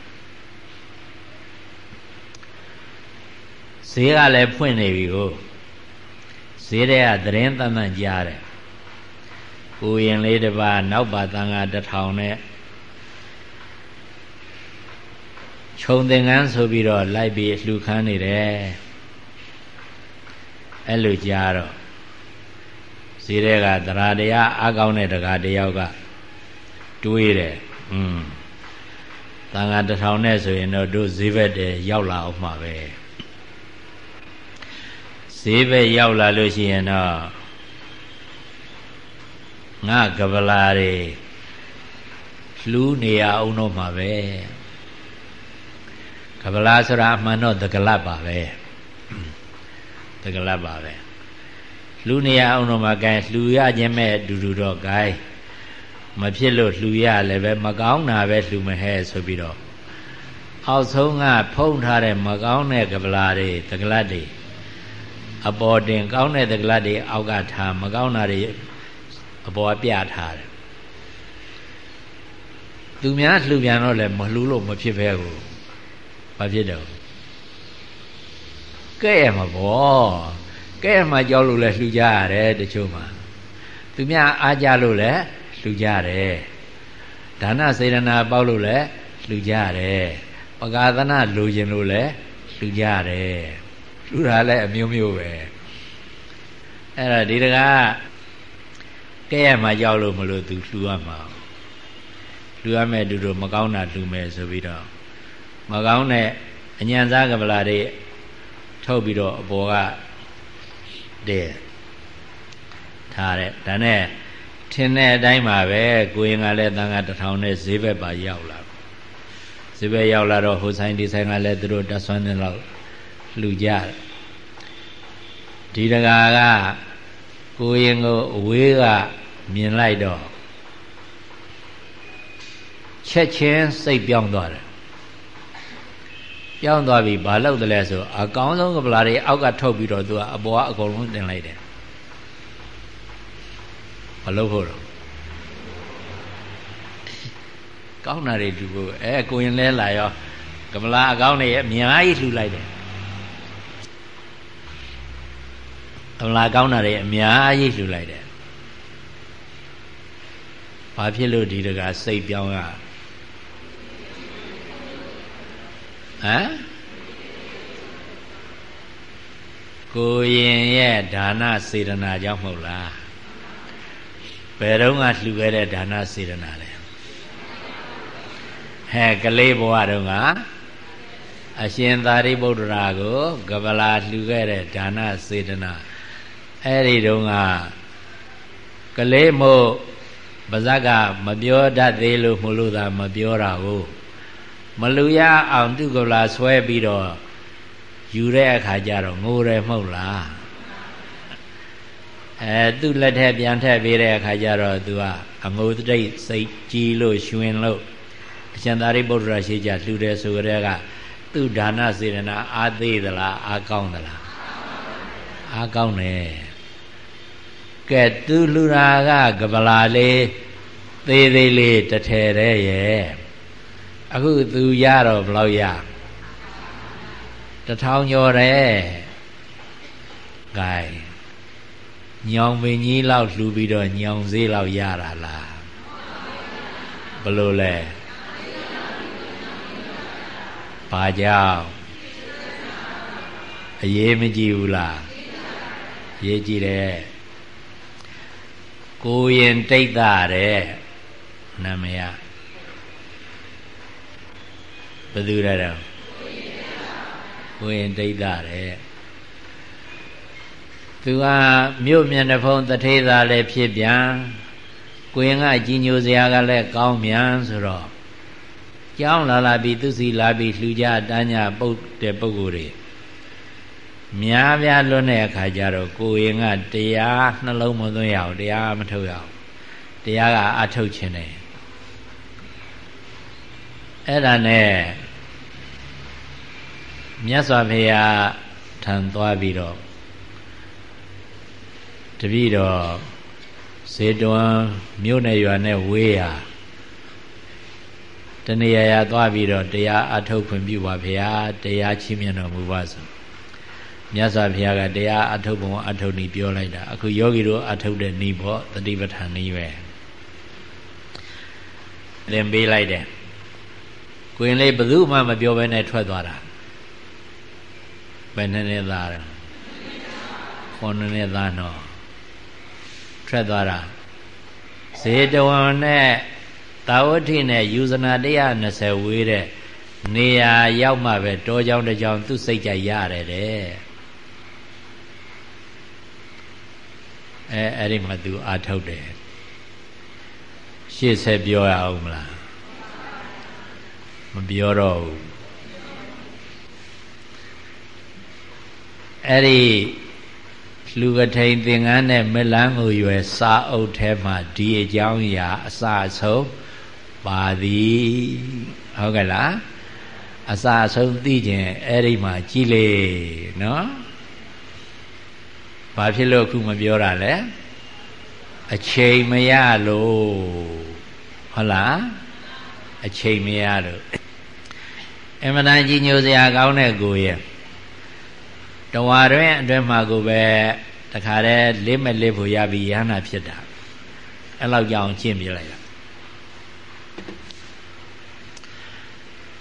ဈေးကလည်းဖွင့်နေပြီကိုဈေးတဲ့ကသတင်းတန်တန်ကြားတယ်ကိုရင်လေးတစ်ပါးနောက်ပါတန်ဃာတစ်ထောင်နဲ့ ခြုံသင်္ကန်းဆိုပြီးတော့လိုက်ပြီးလှူခန်းနေတယ်အဲ့လိုကြားတော့ဈေးတဲ့ကသရတရားအကောင်းတဲ့တကားတယောက်ကတွေးတယ်อืมတန်ဃာတစ်ထောင်နဲ့ဆိုရင်တော့တို့ဈေးဘက်တည်းရောက်လာအောင်မှာပဲဈေးဘက်ရောက်လာလို့ရှိရင်တော့ငါကပလာတွေလှူးနေရအောင်တော့မှာပဲ ကပလာဆိုတာအမှန်တော့တကလတ်ပါပဲတကလတ်ပါပဲလှူးနေရအောင်တော့မှာကဲလှူရခြင်းမဲ့အတူတူတော့ဂိုင်းမဖြစ်လို့လှူရလည်းပဲမကောင်းတာပဲလှူမဟဲဆိုပြီးတော့အောက်ဆုံးကဖုံးထားတဲ့မကောင်းတဲ့ကပလာတွေတကလတ်တွေအပေါ်တင်ကောင်းတဲ့တကလတ်တွေအောက်ကထားမကောင်းတာတွေအပေါ်ပြထားတယ်သူများလှူပြန်တော့လည်းမလှူလို့မဖြစ်ပဲကို ဘာဖြစ်တော့ကဲ့ရမှာပေါ့ကဲ့ရမှာကြောက်လို့လည်းလှူကြရတယ်တချို့မှာသူများအားကြလို့လည်းလှူကြတယ်ဒါနစေရနာပေါက်လို့လည်းလှူကြတယ်ပကာသနာလိုချင်လို့လည်းလှူကြတယ်လှူတာလည်းအမျိုးမျိုးပဲအဲ့ဒါဒီတကားကဲရမှာကြောက်လို့မလို့သူလှူရမှာလှူရမယ်တူတူမကောင်းတာလှူမယ်ဆိုပြီးတော့ မကောင်းတဲ့အညံစားကပလာတွေထုတ်ပြီးတော့အပေါ်ကတဲ့ထားတဲ့ဒါနဲ့ထင်းတဲ့အတိုင်းမှာပဲကိုရင်ကလည်းတန်ခါတထောင်နဲ့ဈေးဘက်ပါရောက်လာဈေးဘက်ရောက်လာတော့ဟိုဆိုင်ဒီဆိုင်ကလည်းသူတို့တဆွမ်းနေတော့လှူကြတယ်ဒီတကာကကိုရင်ကိုအဝေးကမြင်လိုက်တော့ချက်ချင်းစိတ်ပြောင်းသွားတယ် ပြောင်းသွားပြီဘာလုပ်တယ်လဲဆိုအကောင်းဆုံးကပလာတွေအောက်ကထုတ်ပြီးတော့သူကအပေါ်ကအကုန်လုံးတင်လိုက်တယ်မလုပ်ဖို့တော့ကောင်းတာတွေလူကိုအဲကိုရင်လဲလာရောကမလာအကောင်းတွေအများကြီးလှူလိုက်တယ်ကမလာကောင်းတာတွေအများကြီးလှူလိုက်တယ်ဘာဖြစ်လို့ဒီတကစိတ်ပြောင်းရ ဟမ်ကိုရင်ရဲ့ဒါနစေတနာကြောင့်မဟုတ်လားဘယ်တော့ကလှူခဲ့တဲ့ဒါနစေတနာလဲဟဲ့ကလေးဘဝတုန်းကအရှင်သာရိပုတ္တရာကိုကပလာလှူခဲ့တဲ့ဒါနစေတနာအဲ့ဒီတုန်းကကလေးမို့ပါဇက်ကမပြောတတ်သေးလို့မလို့သာမပြောတာကို မလူရအောင်သူကလာဆွဲပြီးတော့ယူတဲ့အခါကျတော့ငိုတယ်မဟုတ်လားအဲသူ့လက်ထက်ပြန်ထက်ပေးတဲ့အခါကျတော့သူကအငိုတိတ်စိတ်ကြီးလို့ရွှင်လို့အရှင်သာရိပုတ္တရာရှိကြလှူတယ်ဆိုကြတဲ့ကသူ့ဒါနစေရနာအာသေးသလားအာကောင်းသလားအာကောင်းတယ်ကဲသူလူရာကကပလာလေးသေးသေးလေးတထဲတည်းရဲ့ အခုသူရတော့ဘယ်လောက်ရတထောင်ကျော်တယ်ဂိုင်ညောင်ပင်ကြီးလောက်လှူပြီးတော့ညောင်သေးလောက်ရတာလားဘလို့လဲဘာကြောင့်အအရေးမကြည့်ဘူးလားရေးကြည့်တယ်ကိုရင်တိတ်တာတဲ့နာမည် ဘယ်သူလဲတော့ကိုရင်တိတ်တာတဲ့သူကမြို့မျက်နှာဖုံးတထေးသားလည်းဖြစ်ပြန်ကိုရင်ကကြီးညိုစရာကလည်းကောင်းမြန်ဆိုတော့ကြောင်းလာလာပြီးသူစီလာပြီးလှူကြတန်းကြပုတ်တဲ့ပုဂ္ဂိုလ်တွေများပြားလွတ်တဲ့အခါကျတော့ကိုရင်ကတရားနှလုံးမသွင်းရအောင်တရားမထုတ်ရအောင်တရားကအထုတ်ခြင်းတယ်အဲ့ဒါနဲ့ မြတ်စွာဘုရားထံသွားပြီးတော့တပည့်တော်ဇေတဝန်မြို့နယ်ရွာနဲ့ဝေးရာတဏှာရာသွားပြီးတော့တရားအထုတ်ခွင့်ပြုပါဗျာတရားချီးမြှင့်တော်မူပါဆိုမြတ်စွာဘုရားကတရားအထုတ်ပုံအထုတ်နည်းပြောလိုက်တာအခုယောဂီတို့အထုတ်တဲ့နည်းပေါ့တတိပဋ္ဌာန်နည်းပဲသင်ပေးလိုက်တယ်ကိုရင်လေးဘယ်သူမှမပြောဘဲနဲ့ထွက်သွားတာ ဘယ်နဲ့နဲ့သားတယ်ခေါင်းနဲ့သားတော့ထွက်သွားတာဇေတဝန်နဲ့တာဝတိနဲ့ယူဇနာ120ဝေးတဲ့နေရာရောက်မှပဲတောကြောင်တကြောင်သူ့စိတ်ကြရတယ်တဲ့အဲအဲ့ဒီမှာသူအာထုတ်တယ်ရှေ့ဆက်ပြောရအောင်မလားမပြောတော့ဘူး အဲ့ဒီလူကထိန်သင်္ကန်းနဲ့မလန်းကိုရွယ်စာအုပ်ထဲမှာဒီအကြောင်းအရာအစအဆုံးပါသည်ဟုတ်ကဲ့လားအစအဆုံးသိခြင်းအဲ့ဒီမှာကြည်လေနော်ဘာဖြစ်လို့အခုမပြောတာလဲအချိန်မရလို့ဟုတ်လားအချိန်မရလို့အမှန်တန်ကြီးညိုစရာကောင်းတဲ့ကိုရဲ့ တဝါတွင်အတွင်းမှာကိုပဲတခါတည်းလေးမဲ့လေးဖို့ရပြီးရဟနာဖြစ်တာအဲ့လောက်ကြောင်ကျင့်ပြလိုက်တာ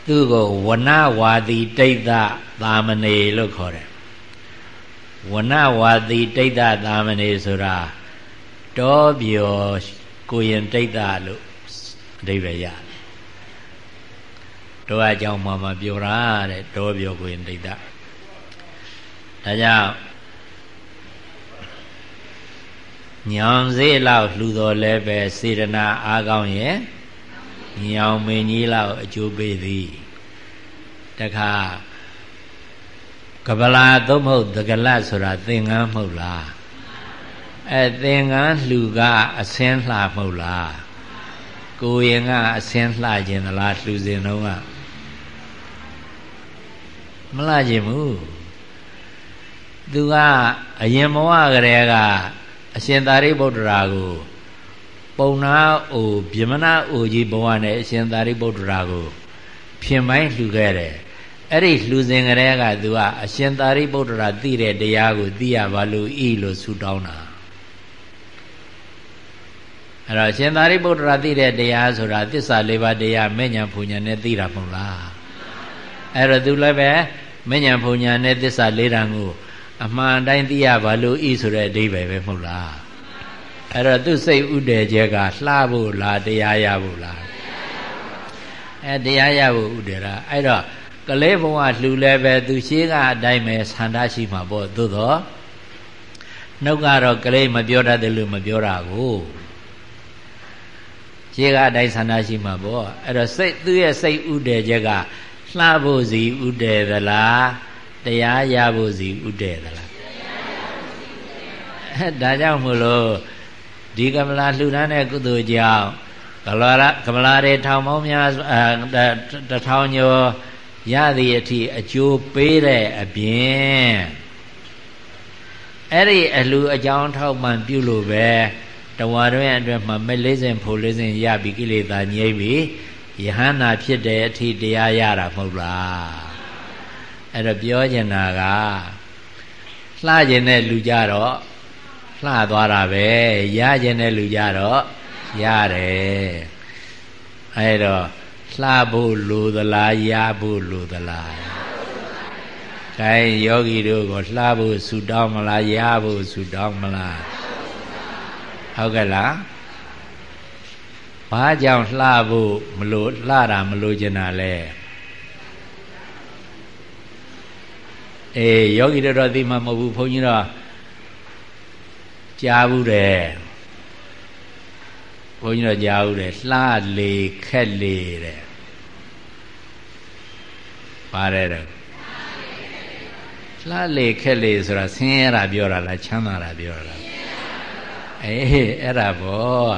သူ့ကိုဝနဝါတိတိတ်သသာမဏေလို့ခေါ်တယ်ဝနဝါတိတိတ်သသာမဏေဆိုတာတောပြောကိုရင်တိတ်သလို့အဓိပ္ပာယ်ရတယ်တောအကြောင်းမှမပြောတာတဲ့တောပြောကိုရင်တိတ်သ ဒါကြောင့်ညောင်စေးလောက်လှူတော်လဲပဲစေရနာအားကောင်းရဲ့ညောင်မင်းကြီးလောက်အကျိုးပေးသည်တခါကပလာသို့မဟုတ်သကလဆိုတာသင်္ကန်းမဟုတ်လားအဲသင်္ကန်းလှူကအစင်းလှမဟုတ်လားကိုရင်ကအစင်းလှခြင်းသလားလှူစဉ်တော့ကမလှခြင်းဘူး သူကအရင်ဘဝကလေးကအရှင်သာရိပုတ္တရာကိုပုံနာအိုဗြဟ္မဏအိုကြီးဘဝနဲ့အရှင်သာရိပုတ္တရာကိုဖြင်ပိုင်းလှူခဲ့တယ်အဲ့ဒီလှူစဉ်ကလေးကသူကအရှင်သာရိပုတ္တရာသိတဲ့တရားကိုသိရပါလို့ဤလို့ဆုတောင်းတာအဲ့တော့ရှင်သာရိပုတ္တရာသိတဲ့တရားဆိုတာသစ္စာလေးပါးတရားမဲ့ညာဖူညာနဲ့သိတာမဟုတ်လားအဲ့တော့သူလည်းပဲမဲ့ညာဖူညာနဲ့သစ္စာလေးတန်ကို အမှန်တိုင်းသိရပါလို့ဤဆိုတဲ့အဓိပ္ပာယ်ပဲမဟုတ်လားအဲ့တော့သူစိတ်ဥတည်ချက်ကလှဖို့လားတရားရဖို့လားအဲတရားရဖို့ဥတည်တာအဲ့တော့ကလေးဘုံကလှူလဲပဲသူရှိကအတိုင်းပဲဆန္ဒရှိမှာပေါ့သို့တော့နှုတ်ကတော့ကလေးမပြောတတ်တယ်လို့မပြောတာကိုရှိကအတိုင်းဆန္ဒရှိမှာပေါ့အဲ့တော့စိတ်သူ့ရဲ့စိတ်ဥတည်ချက်ကလှဖို့စီဥတည်သလား တရားရဖို့စီဥတည်သလားအဲဒါကြောင့်မို့လို့ဒီကမလာလှူဒန်းတဲ့ကုသိုလ်ကြောင့်ကမလာကမလာတွေထောင်ပေါင်းများတထောင်ကျော်ရသည့်အထိအကျိုးပေးတဲ့အပြင်အဲ့ဒီအလှအကြောင်းထောက်မှန်ပြုလို့ပဲတဝါတွင်အတွက်မှမဲ့လေးစဉ်ဖို့လေးစဉ်ရပြီးကိလေသာငြိမ့်ပြီးယဟန္တာဖြစ်တဲ့အထိတရားရတာမဟုတ်လား အဲ့တော့ပြောချင်တာကလှကျင်တဲ့လူကြတော့လှသွားတာပဲရကျင်တဲ့လူကြတော့ရတယ်အဲ့တော့လှဖို့လိုသလားရဖို့လိုသလားခိုင်းယောဂီတို့ကိုလှဖို့ဆူတောင်းမလားရဖို့ဆူတောင်းမလားဟုတ်ကဲ့လားဘာကြောင့်လှဖို့မလို့လှတာမလို့ကျင်တာလဲ အေးယောဂီတို့တော့သိမှမဟုတ်ဘူးဘုန်းကြီးတော့ကြားဘူးတယ်ဘုန်းကြီးတော့ကြားဘူးတယ်လှလေခက်လေတဲ့ပါတယ်တော့လှလေခက်လေဆိုတာဆင်းရဲတာပြောတာလားချမ်းသာတာပြောတာလားအေးအဲ့ဒါပေါ့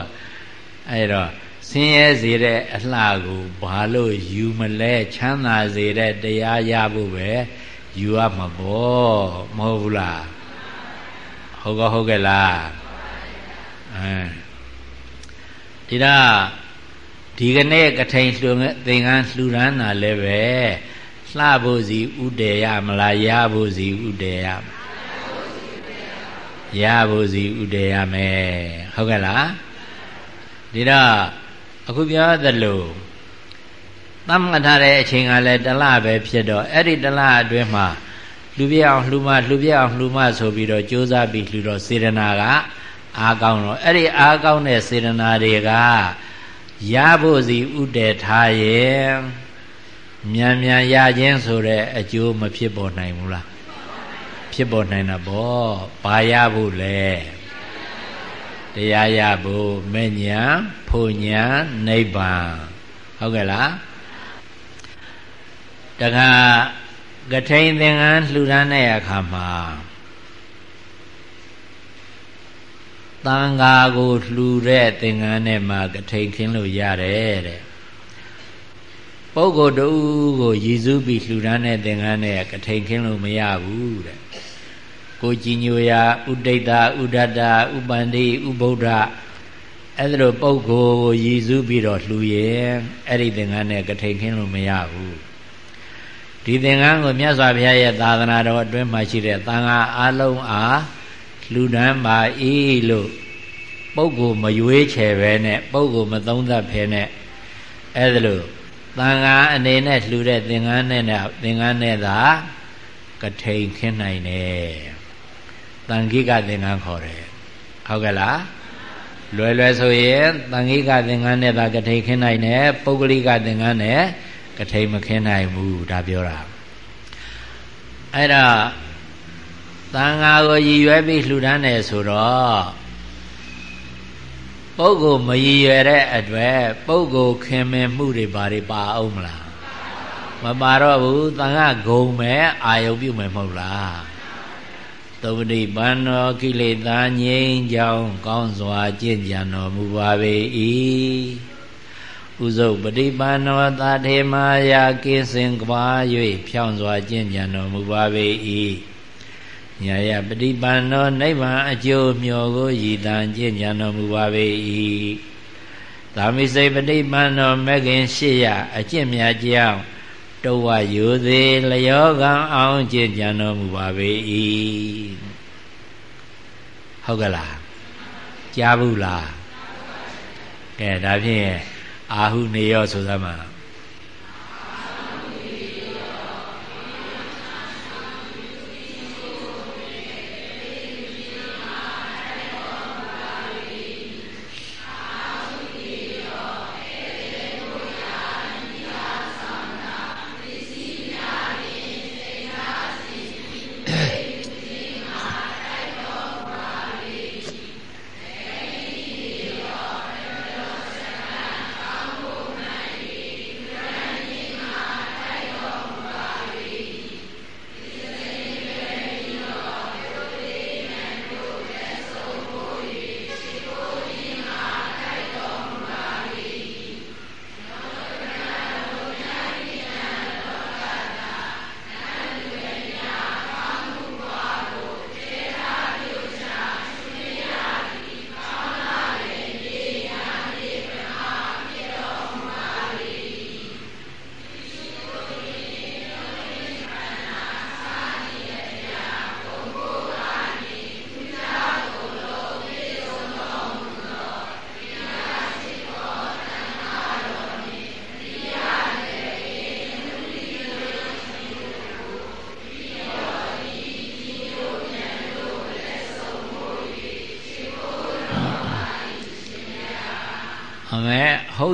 အဲ့တော့ဆင်းရဲစေတဲ့အလှကိုဘာလို့ယူမလဲချမ်းသာစေတဲ့တရားရဖို့ပဲ ယူရမှာပေါ့မဟုတ်ဘူးလားဟုတ်ကဟုတ်ကဲ့လားအဲဒီတော့ဒီကနေ့ကထိန်လှူသင်္ကန်းလှူဒန်းတာလည်းပဲလှဖို့စီဥတည်ရမလားရဖို့စီဥတည်ရရဖို့စီဥတည်ရမယ်ဟုတ်ကဲ့လားဒီတော့အခုပြောသလို သတ်မှတ်ထားတဲ့အချိန်ကလည်းတလပဲဖြစ်တော့အဲ့ဒီတလအတွင်းမှာလှူပြအောင်လှူမလှူပြအောင်လှူမဆိုပြီးတော့ကြိုးစားပြီးလှူတော့စေတနာကအားကောင်းတော့အဲ့ဒီအားကောင်းတဲ့စေတနာတွေကရဖို့စီဥတည်ထားရဲ့မြန်မြန်ရခြင်းဆိုတဲ့အကျိုးမဖြစ်ပေါ်နိုင်ဘူးလားဖြစ်ပေါ်နိုင်တာပေါ့ဘာရဖို့လဲတရားရဖို့မဲ့ညာဖို့ညာနိဗ္ဗာန်ဟုတ်ကဲ့လား တခါကထိန်သင်္ကန်းလှူဒန်းတဲ့အခါမှာတန်ဃာကိုလှူတဲ့သင်္ကန်းနဲ့မှကထိန်ခင်းလို့ရတယ်တဲ့ပုဂ္ဂိုလ်တူကိုရည်စူးပြီးလှူဒန်းတဲ့သင်္ကန်းနဲ့ကထိန်ခင်းလို့မရဘူးတဲ့ကိုကြည်ညိုရာဥဒိဋ္ဌဥဒတ္တဥပန္တိဥဗုဒ္ဓအဲ့ဒါလိုပုဂ္ဂိုလ်ကိုရည်စူးပြီးတော့လှူရင်အဲ့ဒီသင်္ကန်းနဲ့ကထိန်ခင်းလို့မရဘူး ဒီသင်္ကန်းကိုမြတ်စွာဘုရားရဲ့သာသနာတော်အတွင်းမှာရှိတဲ့သံဃာအလုံးအားလှူဒန်းပါ၏လို့ပုဂ္ဂိုလ်မရွေးချယ်ပဲနဲ့ပုဂ္ဂိုလ်မသုံးသပ်ဖဲနဲ့အဲ့ဒါလို့သံဃာအနေနဲ့လှူတဲ့သင်္ကန်းနဲ့သင်္ကန်းနဲ့သာကထိန်ခင်းနိုင်တယ်တန်ခိကသင်္ကန်းခေါ်တယ်ဟုတ်ကဲ့လားလွယ်လွယ်ဆိုရင်တန်ခိကသင်္ကန်းနဲ့သာကထိန်ခင်းနိုင်တယ်ပုဂ္ဂလိကသင်္ကန်းနဲ့ ကထိန်မခင်းနိုင်ဘူးဒါပြောတာအဲ့ဒါသံဃာကိုရည်ရွယ်ပြီးလှူဒန်းတယ်ဆိုတော့ပုဂ္ဂိုလ်မရည်ရွယ်တဲ့အတွက်ပုဂ္ဂိုလ်ခင်မင်မှုတွေဘာတွေပါအောင်မလားမပါတော့ဘူးသံဃာဂုံမဲ့အာယုပြုမယ်မဟုတ်လားသုပတိပန္နောကိလေသာငြိမ်းချောင်းကောင်းစွာကျင့်ကြံတော်မူပါပေ၏ ဥဇုပฏิပန္နောသာထေမာယာကိစင်ကွာ၍ဖြောင်းစွာကျင့်ကြံတော်မူပါပေ၏ညာယပฏิပန္နောနိဗ္ဗာန်အကျိုးမျှော်ကိုရည်တန်ကျင့်ကြံတော်မူပါပေ၏သာမိစိပฏิပန္နောမဂ္ဂင်ရှိယအကျင့်မြတ်ကြောင်းတဝယူသေးလျောကံအောင်ကျင့်ကြံတော်မူပါပေ၏ဟုတ်ကလားကြားဘူးလားကဲဒါဖြင့် အာဟုနေရောဆိုသမှာ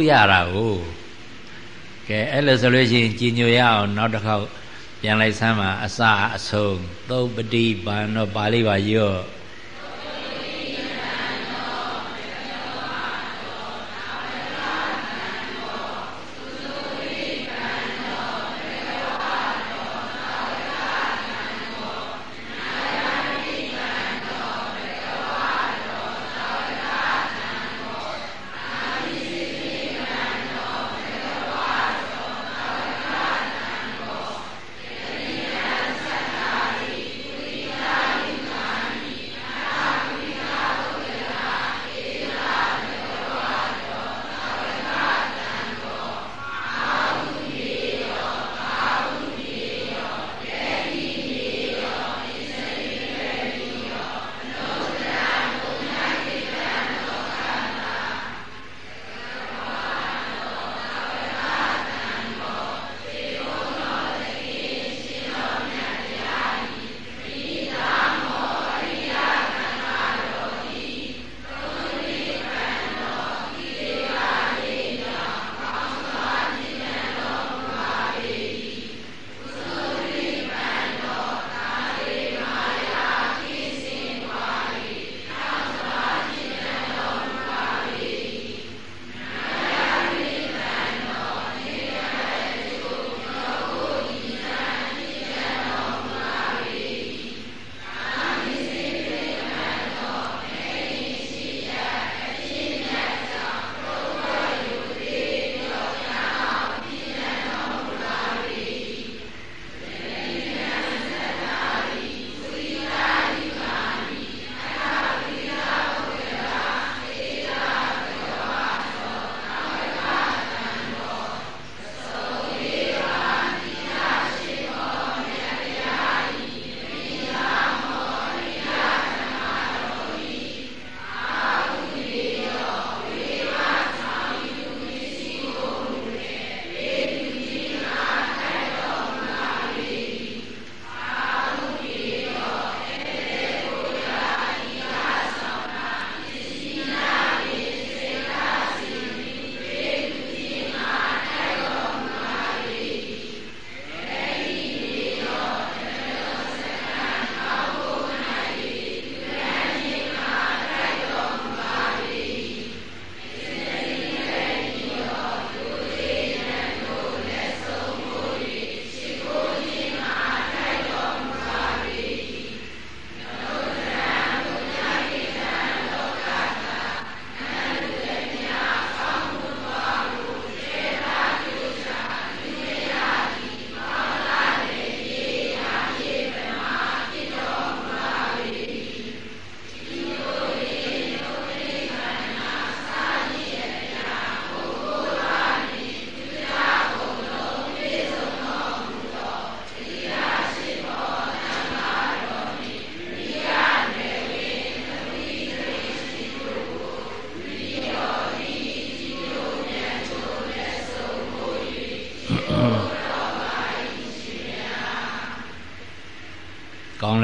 ဟုတ်ရတာကိုကဲအဲ့လိုဆိုလို့ရှိရင်ကြည်ညိုရအောင်နောက်တစ်ခေါက်ပြန်လိုက်ဆမ်းပါအစအဆုံးသုပ္ပတိပန်တော့ပါဠိပါရော့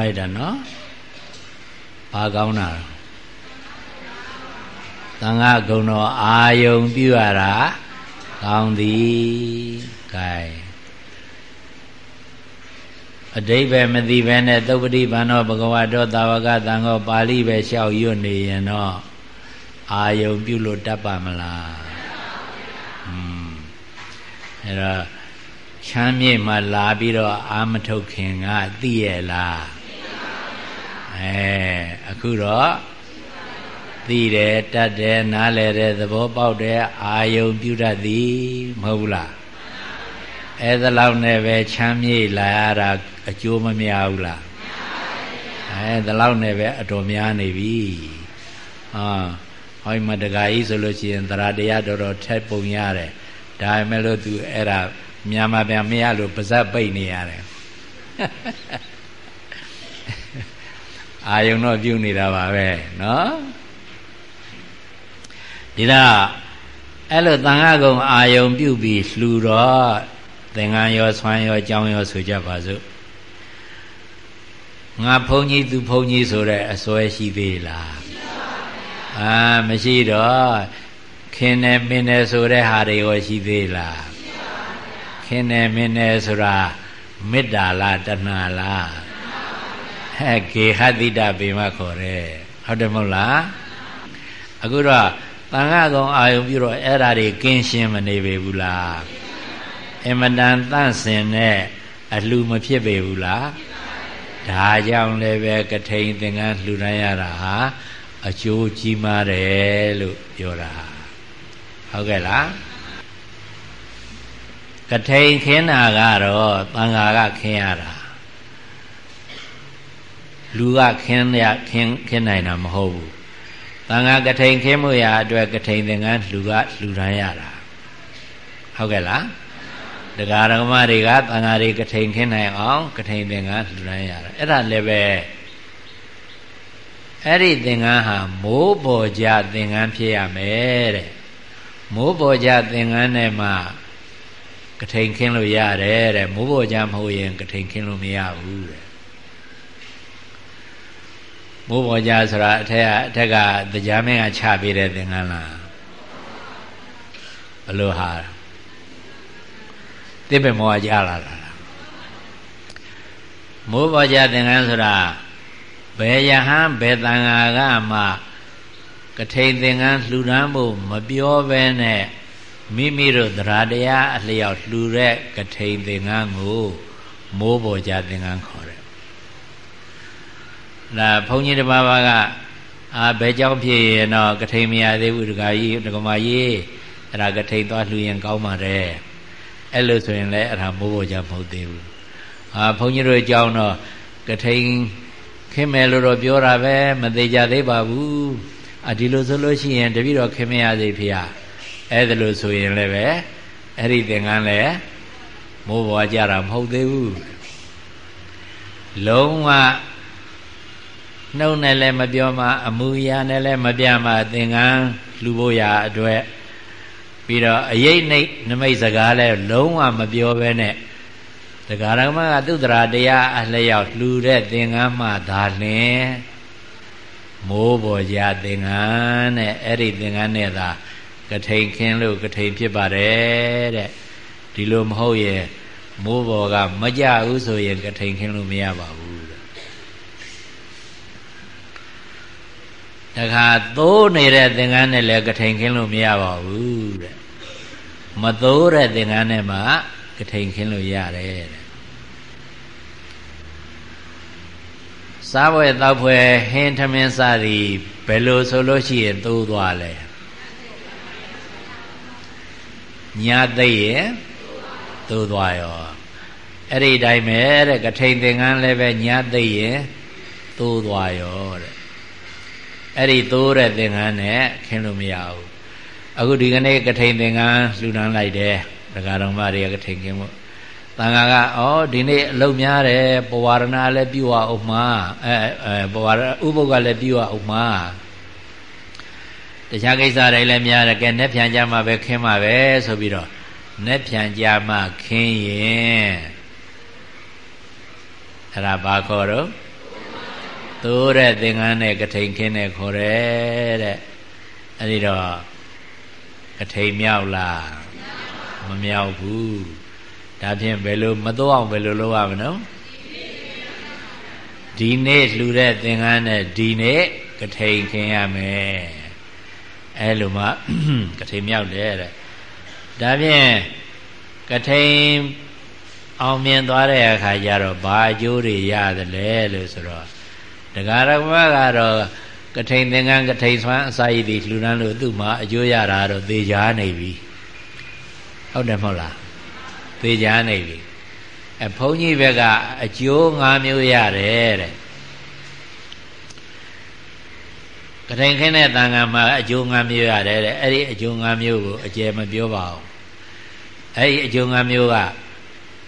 လိုက်တာနော်ဘာကောင်းတာသံဃာဂုဏ်တော်အာယုံပြုရတာကောင်းသည်ကဲအတိဘယ်မသိဘဲနဲ့သုပ္ပတိဗန္နောဘဂဝတောတာဝကသံဃောပါဠိပဲလျှောက်ရွတ်နေရင်တော့အာယုံပြုလို့တတ်ပါမလားอืมအဲ့တော့ချမ်းမြေ့မှာလာပြီးတော့အာမထုတ်ခင်ကသိရဲ့လားအဲအ ခုတော့သိတယ်တတ်တယ်နားလည်တယ်သဘောပေါက်တယ်အာယုံပြုတတ်သည်မဟုတ်ဘူးလားအဲဒါလောက်နဲ့ပဲချမ်းမြေ့လာရတာအကျိုးမများဘူးလားအဲဒါလောက်နဲ့ပဲအတော်များနေပြီဟာဟောမတဂါကြီးဆိုလို့ရှိရင်သရတရားတော်တော်ထက်ပုံရတယ်ဒါပေမဲ့လို့သူအဲ့ဒါမြန်မာပြန်မရလို့ပါဇက်ပိတ်နေရတယ် အာယုံတော့ပြုနေတာပါပဲเนาะဒီတော့အဲ့လိုတန်ခါကုံအာယုံပြုပြီးလှူတော့သင်္ကန်းရောဆွမ်းရောကြောင်းရောဆိုကြပါစို့ငါဘုန်းကြီးသူဘုန်းကြီးဆိုတဲ့အစွဲရှိသေးလားအာမရှိတော့ ခင်နေမင်းနေဆိုတဲ့ဟာတွေရောရှိသေးလားခင်နေမင်းနေဆိုတာမေတ္တာလားတဏှာလား ဟဲ့ဂေဟတိတပေမခေါ်တယ်ဟုတ်တယ်မဟုတ်လားအခုတော့တန်ခါကောင်အာယုံပြုတော့အဲ့ဓာတွေကင်းရှင်းမနေပေဘူးလားအမတန်တန့်စင်တဲ့အလှမဖြစ်ပေဘူးလားဒါကြောင့်လည်းပဲကထိန်သင်္ကန်းလှူဒန်းရတာဟာအကျိုးကြီးမားတယ်လို့ပြောတာဟုတ်ကဲ့လားကထိန်ခင်းတာကတော့တန်ဃာကခင်းရတာ လူကခင်းရခင်းခင်းနိုင်တာမဟုတ်ဘူးတန်ဃာကထိန်ခင်းမှုရာအတွက်ကထိန်သင်္ကန်းလူကလူတန်းရတာဟုတ်ကဲ့လားတရားဓမ္မတွေကတန်ဃာတွေကထိန်ခင်းနိုင်အောင်ကထိန်သင်္ကန်းလူတန်းရတာအဲ့ဒါလည်းပဲအဲ့ဒီသင်္ကန်းဟာမိုးပေါ်ကြသင်္ကန်းဖြစ်ရမယ်တဲ့မိုးပေါ်ကြသင်္ကန်းနဲ့မှကထိန်ခင်းလို့ရတယ်တဲ့မိုးပေါ်ကြမဟုတ်ရင်ကထိန်ခင်းလို့မရဘူးတဲ့ မိုးပေါ်ကြဆိုတာအထက်အထက်ကတရားမင်းကချပေးတဲ့သင်္ကန်းလားဘလို့ဟာတိပ္ပမောကြလာတာမိုးပေါ်ကြသင်္ကန်းဆိုတာဘယ်ယဟန်ဘယ်တန်ဃာကမှကထိန်သင်္ကန်းလှူဒန်းဖို့မပြောဘဲနဲ့မိမိတို့သရတရားအလျောက်လှူတဲ့ကထိန်သင်္ကန်းကိုမိုးပေါ်ကြသင်္ကန်းခေါ်တယ် ဒါဘုန်းကြီးတစ်ပါးပါကအာဘယ်ကြောင့်ဖြစ်ရင်တော့ကထိန်မရသေးဘူးဒကာကြီးဒကမာကြီးအဲ့ဒါကထိန်သွားလှူရင်ကောင်းပါတယ်အဲ့လိုဆိုရင်လည်းအဲ့ဒါမိုးပေါ်ကြမဟုတ်သေးဘူးအာဘုန်းကြီးတို့အကြောင်းတော့ကထိန်ခင်မယ်လို့တော့ပြောတာပဲမသေးကြသေးပါဘူးအဒီလိုဆိုလို့ရှိရင်တပည့်တော်ခင်မရသေးဖေ။အဲ့ဒါလို့ဆိုရင်လည်းပဲအဲ့ဒီသင်္ကန်းလည်းမိုးပေါ်ကြတာမဟုတ်သေးဘူးလုံးဝ နှုတ်နဲ့လည်းမပြောမှအမူအရာနဲ့လည်းမပြမှသင်္ကန်းလူဖို့ရာအတွက်ပြီးတော့အရေးနှိတ်နမိတ်စကားလည်းလုံးဝမပြောဘဲနဲ့တရားဓမ္မကသူတရာတရားအလျောက်လှူတဲ့သင်္ကန်းမှသာလျှင်မိုးပေါ်ကြသင်္ကန်းနဲ့အဲ့ဒီသင်္ကန်းနဲ့သာကထိန်ခင်းလို့ကထိန်ဖြစ်ပါတယ်တဲ့ဒီလိုမဟုတ်ရင်မိုးပေါ်ကမကြဘူးဆိုရင်ကထိန်ခင်းလို့မရပါဘူး တဲ့တခါသိုးနေတဲ့သင်္ကန်းနဲ့လည်းကထိန်ခင်းလို့မရပါဘူးတဲ့မသိုးတဲ့သင်္ကန်းနဲ့မှကထိန်ခင်းလို့ရတယ်တဲ့စားပွဲတောက်ပွဲဟင်းထမင်းစသည်ဘယ်လိုဆိုလို့ရှိရင်သိုးသွားလဲညာသိရဲ့သိုးသွားရောအဲ့ဒီတိုင်းပဲတဲ့ကထိန်သင်္ကန်းလည်းပဲညာသိရဲ့သိုးသွားရောတဲ့ အဲ့ဒီသိုးတဲ့သင်္ကန်းနဲ့ခင်းလို့မရဘူးအခုဒီကနေ့ကထိန်သင်္ကန်းလှူဒန်းလိုက်တယ်ဒကာတော်မတွေကထိန်ခင်းဖို့တန်ခါကဩဒီနေ့အလုတ်များတယ်ပဝရဏလည်းပြုတ်အောင်မှာအဲအဲပဝရဥပုပ်ကလည်းပြုတ်အောင်မှာတခြားကိစ္စတွေလည်းများတယ်ကဲနဲ့ဖြန်ကြမှာပဲခင်းမှာပဲဆိုပြီးတော့နဲ့ဖြန်ကြမှာခင်းရင်အဲ့ဒါဘာခေါ်တော့ သိုးတဲ့သင်္ကန်းနဲ့ကထိန်ခင်းနဲ့ခေါ်တယ်တဲ့အဲ့ဒီတော့ကထိန်မြောက်လားမမြောက်ဘူးဒါဖြင့်ဘယ်လိုမတော့အောင်ဘယ်လိုလုပ်ရမလဲနော်ဒီနေ့လှူတဲ့သင်္ကန်းနဲ့ဒီနေ့ကထိန်ခင်းရမယ်အဲလိုမှကထိန်မြောက်တယ်တဲ့ဒါဖြင့်ကထိန်အောင်မြင်သွားတဲ့အခါကျတော့ဘာအကျိုးတွေရသလဲလို့ဆိုတော့ တရားရမကတော့ကထိန်သင်္ကန်းကထိန်ဆွမ်းအစာရည်တွေလှူဒန်းလို့သူ့မှာအကျိုးရတာတော့သေချာနေပြီဟုတ်တယ်မဟုတ်လားသေချာနေပြီအဲဘုန်းကြီးဘက်ကအကျိုး၅မျိုးရတယ်တဲ့ကထိန်ခင်းတဲ့တန်ခါမှာအကျိုး၅မျိုးရတယ်တဲ့အဲ့ဒီအကျိုး၅မျိုးကိုအကျယ်မပြောပါဘူးအဲ့ဒီအကျိုး၅မျိုးက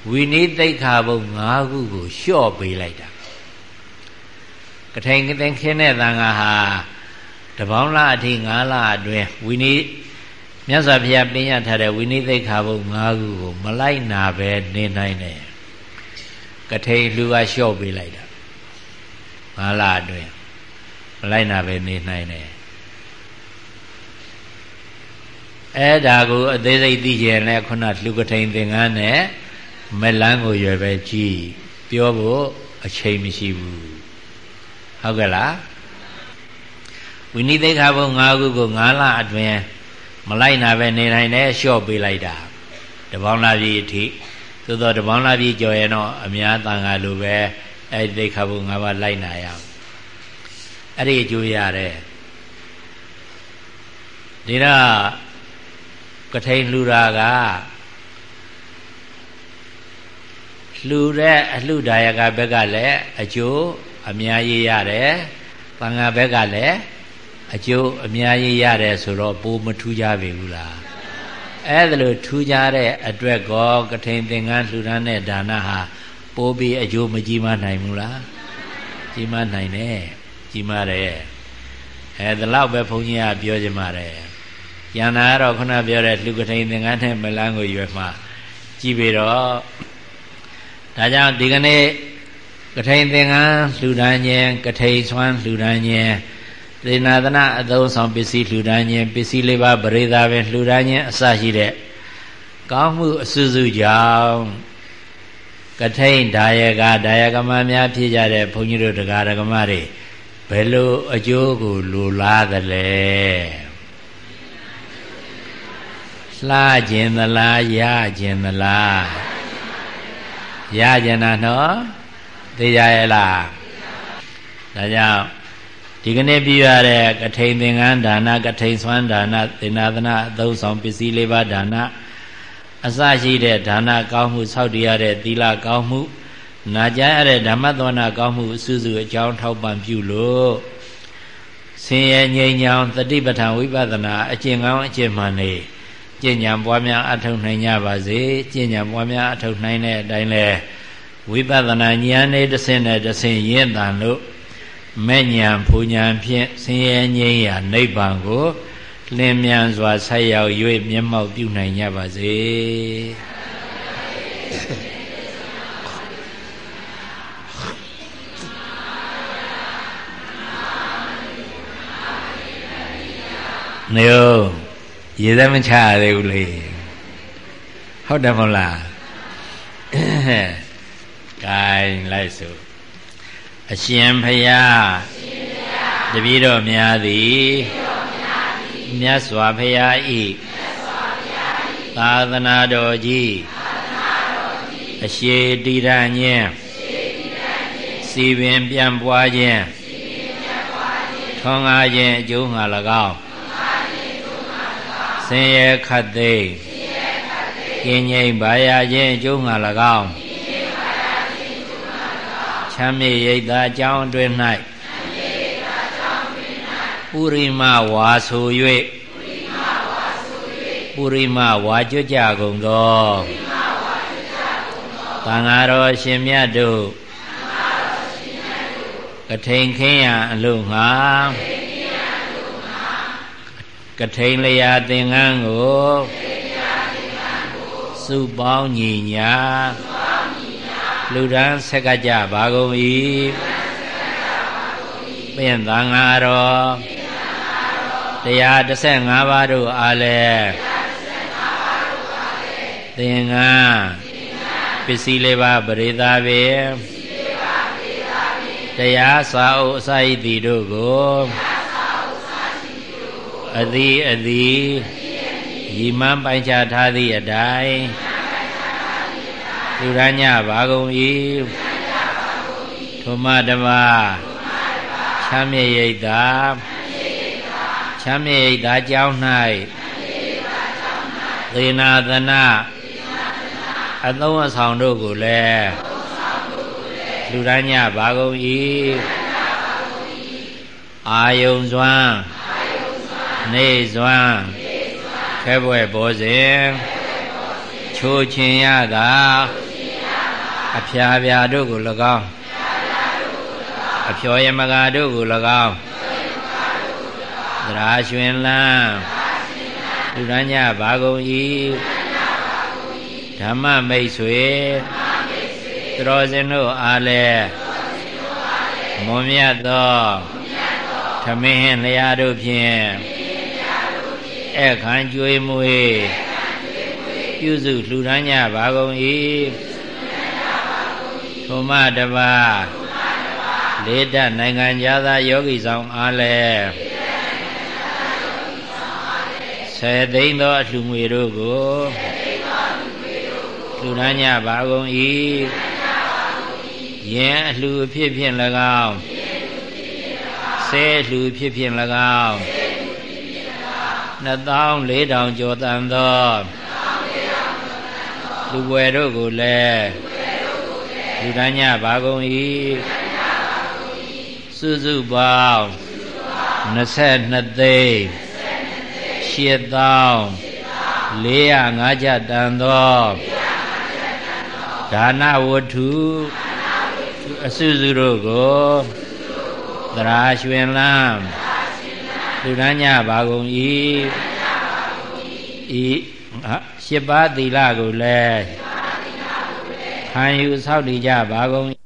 ဝိနိသိက္ခာဘုံ၅ခုကိုလျှော့ပေးလိုက်တာ ကထိန်ခင်းခင်းတဲ့တန်ခါဟာတပေါင်းလအထိ၅လအတွင်းဝိနိမြတ်စွာဘုရားပင်ရထားတဲ့ဝိနိသိက္ခာဘုံ၅ခုကိုမလိုက်နာပဲနေနိုင်တယ်ကထိန်လူကလျှော့ပေးလိုက်တာ၅လအတွင်းမလိုက်နာပဲနေနိုင်တယ်အဲ့ဒါကိုအသေးစိတ်သိကြရင်လည်းခုနလှူကထိန်သင်္ကန်းနဲ့မလန်းကိုရွယ်ပဲကြည်ပြောဖို့အချိန်မရှိဘူး ဟုတ်ကဲ့လားဝိနိသိက္ခာဘုံ၅ခုကို၅လအတွင်းမလိုက်နာပဲနေနိုင်တယ်လျှော့ပေးလိုက်တာတပေါင်းလာပြီအထိသို့တော့တပေါင်းလာပြီကြော်ရင်တော့အများတန်ခါလိုပဲအဲ့ဒီသိက္ခာဘုံ၅ပါးလိုက်နာရအောင်အဲ့ဒီအကျိုးရတယ်ဒီတော့ကထိန်လှူတာကလှူတဲ့အလှဒါယကဘက်ကလည်းအကျိုး အများကြီးရတယ်။သံဃာဘက်ကလည်းအကျိုးအများကြီးရတယ်ဆိုတော့ပိုမထူးကြပြီဘူးလား။အဲ့ဒါလို့ထူးကြတဲ့အတွက်ကောကထိန်သင်္ကန်းလှူဒန်းတဲ့ဒါနဟာပိုပြီးအကျိုးမကြီးမနိုင်ဘူးလား။ကြီးမနိုင်တယ်။ကြီးမတယ်။အဲဒါတော့ပဲဘုန်းကြီးကပြောကြမှာတယ်။ကျန်တာကတော့ခုနပြောတဲ့လှူကထိန်သင်္ကန်းနဲ့မလန်းကိုရွယ်မှာကြည့်ပြီးတော့ဒါကြောင့်ဒီကနေ့ ကထိန်သင်္ကန်းလှူဒန်းခြင်းကထိန်ဆွမ်းလှူဒန်းခြင်းသေနာသနာအသုံးဆောင်ပစ္စည်းလှူဒန်းခြင်းပစ္စည်းလေးပါးပရိသာပင်လှူဒန်းခြင်းအစရှိတဲ့ကောင်းမှုအစွစုကြောင့်ကထိန်ဒါယကဒါယကမများဖြစ်ကြတဲ့ဘုန်းကြီးတို့တရားဓမ္မတွေဘယ်လိုအကျိုးကိုလိုလားသလဲလှခြင်းသလားရခြင်းသလားရကြနာနော် သိကြရဲ့လားဒါကြောင့်ဒီကနေ့ပြရတဲ့ကထိန်သင်္ကန်းဒါနကထိန်ဆွမ်းဒါနသေနာသနာအသုံးဆောင်ပစ္စည်းလေးပါးဒါနအစရှိတဲ့ဒါနကောင်းမှုဆောက်တည်ရတဲ့သီလကောင်းမှုနာကြားရတဲ့ဓမ္မသဝနာကောင်းမှုအစုစုအကြောင်းထောက်ပံ့ပြုလို့ဆင်းရဲငြိမ်းချမ်းသတိပဋ္ဌာန်ဝိပဿနာအကျင့်ကောင်းအကျင့်မှန်နေကျင့်ကြံပွားများအထောက်နိုင်ကြပါစေကျင့်ကြံပွားများအထောက်နိုင်တဲ့အတိုင်းလဲ ဝိပဿနာဉာဏ်နဲ့တစ်ဆင့်နဲ့တစ်ဆင့်ရင့်တန်လို့မဲ့ဉာဏ်ဖူဉာဏ်ဖြင့်ဆင်းရဲငြိမ်းရာနိဗ္ဗာန်ကိုလင်းမြန်စွာဆက်ရောက်၍မျက်မှောက်ပြုနိုင်ကြပါစေနေရေသက်မချရသေးဘူးလေဟုတ်တယ်မဟုတ်လား ကဲလိုက်စို့အရှင်ဖယားတပည့်တော်များသည်မြတ်စွာဘုရားဤသာသနာတော်ကြီးအရှိတိရညင်းစီပင်ပြန်ပွားခြင်းထွန်ကားခြင်းအကျိုးငှာ၎င်းဆင်းရဲခတ်သိမ်းကင်းငြိမ်ပါရခြင်းအကျိုးငှာ၎င်း ချမ်းမြေရိတ်သာအကြောင်းအတွင်း၌ပုရိမဝါဆို၍ပုရိမဝါကြွကြကုန်သောသံဃာတော်ရှင်မြတ်တို့ကထိန်ခင်းရန်အလို့ငှာကထိန်လျာသင်္ကန်းကိုစုပေါင်းညီညာ လူဒန်းဆက်ကကြပါကုန်၏ပြင်သံဃာတော်တရား15ပါးတို့အားလည်းသင်္ကန်းပစ္စည်းလေးပါးပရိသာပေတရားစာအုပ်အစာဤသည်တို့ကိုအသည်အသည်ရီမန်းပိုင်ချထားသည့်အတိုင်း လူရညဘာကုန်၏ထုမတပါချမ်းမြေရိတ်သာချမ်းမြေရိတ်သာကြောင်း၌သေနာသနာအသုံးအဆောင်တို့ကိုလည်းလူရညဘာကုန်၏အာယုံစွမ်းနေစွမ်းခဲဘွယ်ဘောစဉ်ချိုးချင်ရတာ အဖျားပြာတို့ကို၎င်းအဖျော်ယမကာတို့ကို၎င်းသရာရွှင်လန်းလူရညဘာကုန်ဤဓမ္မမိတ်ဆွေသတော်စင်တို့အားလည်းမွန်မြတ်သောသမင်းလျာတို့ဖြင့်အခမ်းကျွေးမွေးပြုစုလှူဒန်းကြပါကုန်၏ ထိုမှတပါလေးတနိုင်ငံသားယောဂီဆောင်အားလည်းဆေသိန်းသောအလှငွေတို့ကိုလှူဒန်းကြပါကုန်၏ယင်အလှအဖြစ်ဖြင့်၎င်းဆဲလှူဖြစ်ဖြင့်၎င်း2400ကျော်တန်သောလူွယ်တို့ကိုလည်း လူဒန်းညပါကုန်၏စုစုပေါင်း22သိန်း8000 405ကျတန်သောဒါနဝတ္ထုအစုစုတို့ကိုသရာရွှင်လန်းလူဒန်းညပါကုန်၏ဤရှစ်ပါးသီလကိုလည်း ခံယူဆောက်တည်ကြပါကုန်